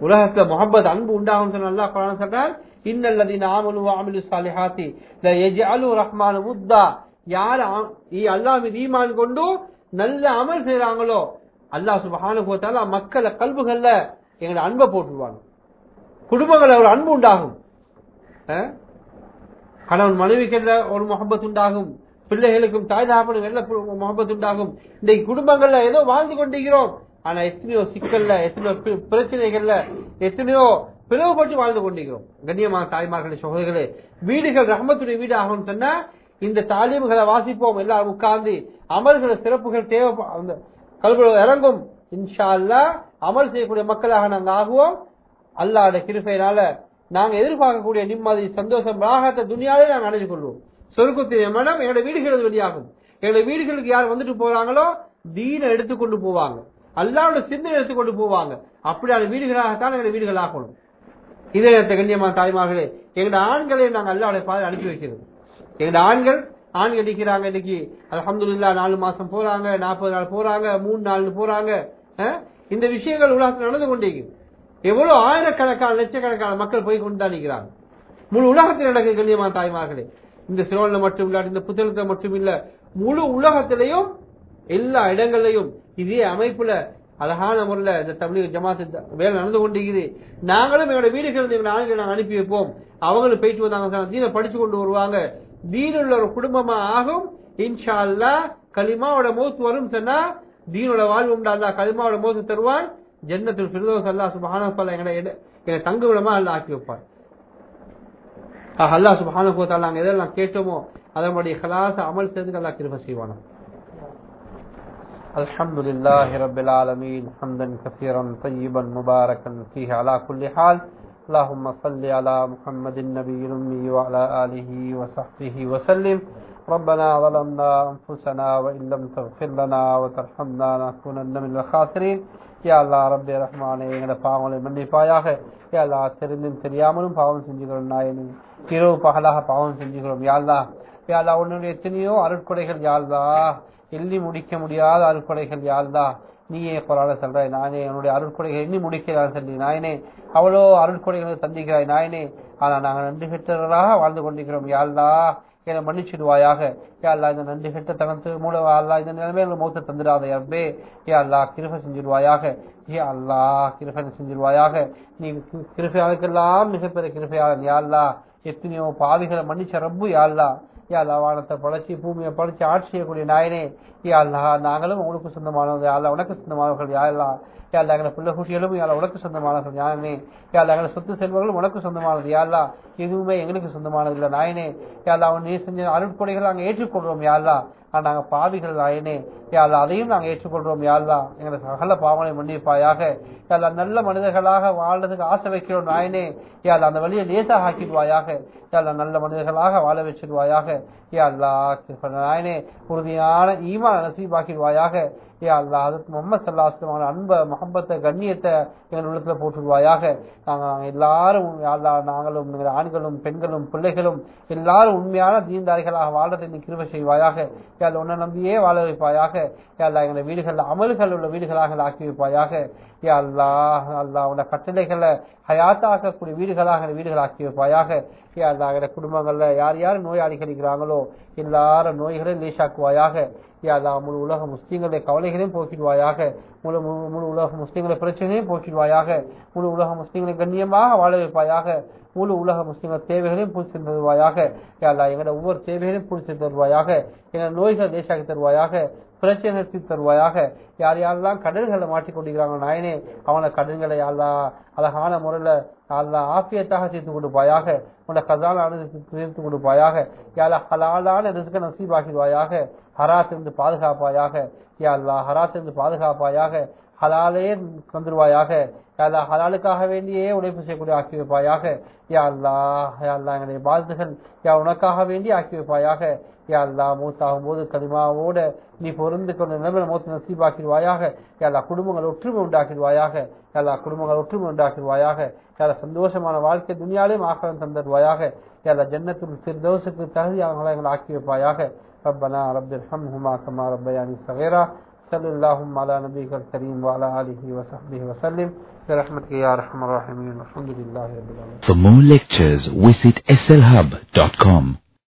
உலகத்துல முகப்பத் அன்பு உண்டாகும் சொன்ன அல்லாஹ் குர்ஆன் சொல்றார் இன்னல்லதீன ஆமனு வ அமிலு ஸாலிஹாத்தி ல யஜ்அலு ரஹ்மானு முத்தா. யார் ஆ- ஈ அல்லாஹ் மீது ஈமான் கொண்டு நல்ல அமல் செய்றாங்களோ அல்லாஹ் சுப்ஹானஹு வ தஆலா கல்புகள்ல எங்களோட அன்பை போட்டுருவாங்க குடும்பங்கள்ல ஒரு அன்பு உண்டாகும். அஹ்? கணவன் மனைவிக்கு ஒரு முகப்பத் உண்டாகும். பிள்ளைகளுக்கும் தாய் தாமனும் நல்ல முகப்பத்து உண்டாகும். இன்றைக்கு குடும்பங்கள்ல ஏதோ வாழ்ந்து கொண்டிருக்கிறோம். ஆனா எத்தனையோ சிக்கல்ல எத்தனையோ பிரச்சனைகள்ல எத்தனையோ பிளவுபட்டு வாழ்ந்து கொண்டிருக்கிறோம். கண்ணியமான தாய்மார்களே சகோதரர்களே வீடுகள் ரஹமத்துடைய வீடு ஆகும் சொன்னா இந்த தாலீம்களை வாசிப்போம் எல்லாரும் உட்கார்ந்து அமல்களை சிறப்புகள் தேவை அந்த இறங்கும். இன்ஷா அல்லாஹ் அமல் செய்யக்கூடிய மக்களாக நாங்கள் ஆகுவோம். அல்லாட கிருபையினால நாங்க எதிர்பார்க்கக்கூடிய நிம்மதி சந்தோஷம் ராகத்தை துணியாலே நாங்கள் அடைஞ்சு கொள்வோம். சொருக்குத்திய மனம் எங்களுடைய வீடுகளது வெளியாகும். எங்களுடைய வீடுகளுக்கு யார் வந்துட்டு போறாங்களோ தீன எடுத்துக்கொண்டு போவாங்க. அல்லாவோட சிந்தனை எடுத்துக்கொண்டு போவாங்க. அப்படியான வீடுகளாகத்தான் எங்களுடைய வீடுகள் ஆகணும். இதே நேரத்தை கண்ணியமான தாய்மார்களே எங்களோட ஆண்களை நாங்கள் அல்லாவுடைய பாதை அனுப்பி வைக்கிறது. எங்களோட ஆண்கள் ஆண்கள் நிற்கிறாங்க இன்னைக்கு. அல்ஹம்துலில்லாஹ் நாலு மாசம் போறாங்க நாற்பது நாள் போறாங்க மூணு நாள் போறாங்க. இந்த விஷயங்கள் உலகத்தில் நடந்து கொண்டிருக்கு எவ்வளவு ஆயிரக்கணக்கான லட்சக்கணக்கான மக்கள் போய் கொண்டு தான் நிற்கிறாங்க முழு உலகத்தில் நடக்குது கண்ணியமான தாய்மார்களே. இந்த சிரோன்ல மட்டும் இல்ல இந்த புத்தகத்தில் மட்டும் இல்ல முழு உலகத்திலையும் எல்லா இடங்கள்லையும் இதே அமைப்புல அழகான முறையில இந்த தமிழக ஜமாத்து வேலை நடந்து கொண்டிருக்குது. நாங்களும் எங்களோட வீடுகள் எங்களோட ஆண்களை நாங்கள் அனுப்பி வைப்போம். அவங்களும் போயிட்டு வந்தாங்க தீனை படிச்சு கொண்டு வருவாங்க. தீனுள்ள ஒரு குடும்பமா ஆகும். இன்ஷா அல்லாஹ் கலிமாவோட மௌத் வரும் சொன்னா தீனோட வாழ்வு உண்டா. அல்லா கலிமாவோட மௌத்து தருவான். ஜென்னத்தில் ஃபிர்தௌஸ் அல்லாஹ் சுபஹானா எங்களை எங்களை தங்குவிடமா அல்லாஹ் ஆக்கி வைப்பான் ஆக அல்லாஹ் சுப்ஹானஹு வ தஆலா நாங்க எதெல்லாம் கேட்டோமோ அதனுடைய கலாச அமல் செய்து அல்லாஹ் கிருபை செய்வானா الحمد لله رب العالمين حمدا كثيرا طيبا مباركا فيه على كل حال اللهم صل على محمد النبي الأمي وعلى آله وصحبه وسلم ربنا ظلمنا أنفسنا وإن لم تغفر لنا وترحمنا لنكونن من الخاسرين யா அல்லா ரப்பே ரஹ்மானே எங்களை பாவங்களை மன்னிப்பாயாக யா அல்லா தெரிந்தும் தெரியாமலும் பாவம் செஞ்சுக்கிறோம் நாயனே இரவு பகலாக பாவம் செஞ்சுக்கிறோம் யா அல்லா யா அல்லா உன்னுடைய எத்தனையோ அருட்கொடைகள் யா அல்லா எண்ணி முடிக்க முடியாத அருட்கொடைகள் யா அல்லா நீயே குரான சொல்றாய் நானே என்னுடைய அருட்கொடைகள் எண்ணி முடிக்கிறான் சொல்லி நாயனே அவ்வளோ அருட்கொடைகளை தந்திக்கிறாய் நாயனே ஆனா நாங்கள் நன்றி பெற்றவர்களாக வாழ்ந்து கொண்டிருக்கிறோம் யா அல்லா என்னை மன்னிச்சிடுவாயாக. யா அல்லா இந்த நன்றி கெட்ட தனத்து மூல அல்லா இந்த நிலைமையில மௌத்த தந்துடாத அப்பே யா அல்லா கிருபை செஞ்சிருவாயாக. யா அல்லா கிருபை செஞ்சிருவாயாக. நீ கிருபையாளுக்கெல்லாம் மிகப்பெரிய கிருபையாளன் யா அல்லா எத்தனையோ பாவிகளை மன்னிச்ச ரப்பு யா அல்லா யா அல்லா வானத்தை படைச்சி பூமியை படைச்சி ஆட்சி செய்யக்கூடிய நாயனே யா அல்லா நாங்களும் உங்களுக்கு சொந்தமானவங்க யா அல்லா உனக்கு சொந்தமானவர்கள் யா அல்லா யா அல்லா எங்களை பிள்ளை குட்டிகளும் யா உனக்கு சொந்தமானவர்கள் நாயனே யா அல்லா எங்களை சொத்து செல்வர்களும் உனக்கு சொந்தமானது யா அல்லா எதுவுமே எங்களுக்கு சொந்தமானது இல்லை நாயனே யா அல்லா நீ செஞ்ச அருட்கொடைகளை நாங்கள் ஏற்றுக்கொள்வோம் யா அல்லா நாங்கள் பாவிகள் நாயனே. யா அல்லா அதையும் நாங்கள் ஏற்றுக்கொள்கிறோம் யா அல்லா. எங்களுக்கு அகல பாவனை மன்னிப்பாயாக. யா அல்லா நல்ல மனிதர்களாக வாழ்றதுக்கு ஆசை வைக்கிறோம் நாயனே. யா அல்லா அந்த வழியை லேசாக ஆக்கிடுவாயாக யா அல்லா நல்ல மனிதர்களாக வாழ வச்சிடுவாயாக. யா அல்லா நாயனே. உறுதியான ஈமான் நசீபாக்கிடுவாயாக. யா அல்லா அதற்கு முகமது சல்லாஸ்லமான அன்ப முகம்பத்தை கண்ணியத்தை எங்கள் உள்ளத்தில் போட்டுருவாயாக நாங்கள் எல்லாரும் அல்லா நாங்களும் எங்கள் ஆண்களும் பெண்களும் பிள்ளைகளும் எல்லாரும் உண்மையான தீன்தாரிகளாக வாழ்றதை நீ கிருவை செய்வாயாக. யா உன்ன உன்னை நம்பியே வாழ வைப்பாயாக. யா எங்களை வீடுகள் அமல்கள் உள்ள வீடுகளாக ஆக்கி வைப்பாயாக. யா அல்லா அல்லா உன்னை கட்டளைகளை ஹயாத்தாக்கக்கூடிய வீடுகளாக வீடுகள் ஆக்கி வைப்பாயாக. யா அல்லா எங்களை குடும்பங்களில் யார் யார் நோயாளிகள் இருக்கிறாங்களோ எல்லாரும் நோய்களையும் லேசாக்குவாயாக. யா முழு உலக முஸ்லீம்களுடைய கவலைகளையும் போக்கிடுவாயாக முழு முழு- முழு உலக முஸ்லீம்களை பிரச்சனையும் போக்கிடுவாயாக முழு உலக முஸ்லீம்களை கண்ணியமாக வாழ வைப்பாயாக முழு உலக முஸ்லீம்கள் தேவைகளையும் பூர்த்தி தருவாயாக யா எங்களோட ஒவ்வொரு தேவைகளையும் பூர்த்தி தருவாயாக எங்கள் நோய்கள் லேசாக்கி தருவாயாக பிரச்சனை தீர்த்து தருவாயாக யார் யாரெல்லாம் கடன்களை மாட்டிக்கொண்டிருக்கிறாங்க நாயனே அவன கடன்களை அல்லா அழகான முறையில அல்லா ஆஃபியத்தாக சேர்த்து கொடுப்பாயாக உன்னோட கதான சேர்த்து கொடுப்பாயாக யாரா ஹலாலான ரிஸ்க நசீபாக்கிடுவாயாக ஹராத்திலிருந்து பாதுகாப்பாயாக யா அல்லா ஹராத்திலிருந்து பாதுகாப்பாயாக ஹலாலே தந்துருவாயாக யா அல்லாஹ் ஹலாலுக்காக வேண்டியே உழைப்பு செய்யக்கூடிய ஆக்கி வைப்பாயாக யா அல்லாஹ் யா அல்லாஹ் எங்களுடைய பாதித்துகள் யா உனக்காக வேண்டி ஆக்கி வைப்பாயாக யா அல்லாஹ் மூத்தாகும் போது கலிமாவோட நீ பொருந்து கொண்ட நிலைமையில மூத்த நசீபாக்கிடுவாயாக யா அல்லாஹ் குடும்பங்கள் ஒற்றுமை உண்டாக்கிடுவாயாக யா குடும்பங்கள் ஒற்றுமை உண்டாக்கிடுவாயாக யா சந்தோஷமான வாழ்க்கை துணியாலையும் ஆக்கிரம் தந்துடுவாயாக யா ஜன்னத்தில் சிறு ஃபிர்தௌஸுக்கு தகுதியானவங்களை எங்களை ஆக்கி வைப்பாயாக ربنا رب ارحمهما كما ربياني صغيرا. صلى اللهم على نبيك الكريم وعلى آله وصحبه وسلم. برحمتك يا أرحم الراحمين. والحمد لله رب العالمين. For more lectures, visit slhub.com.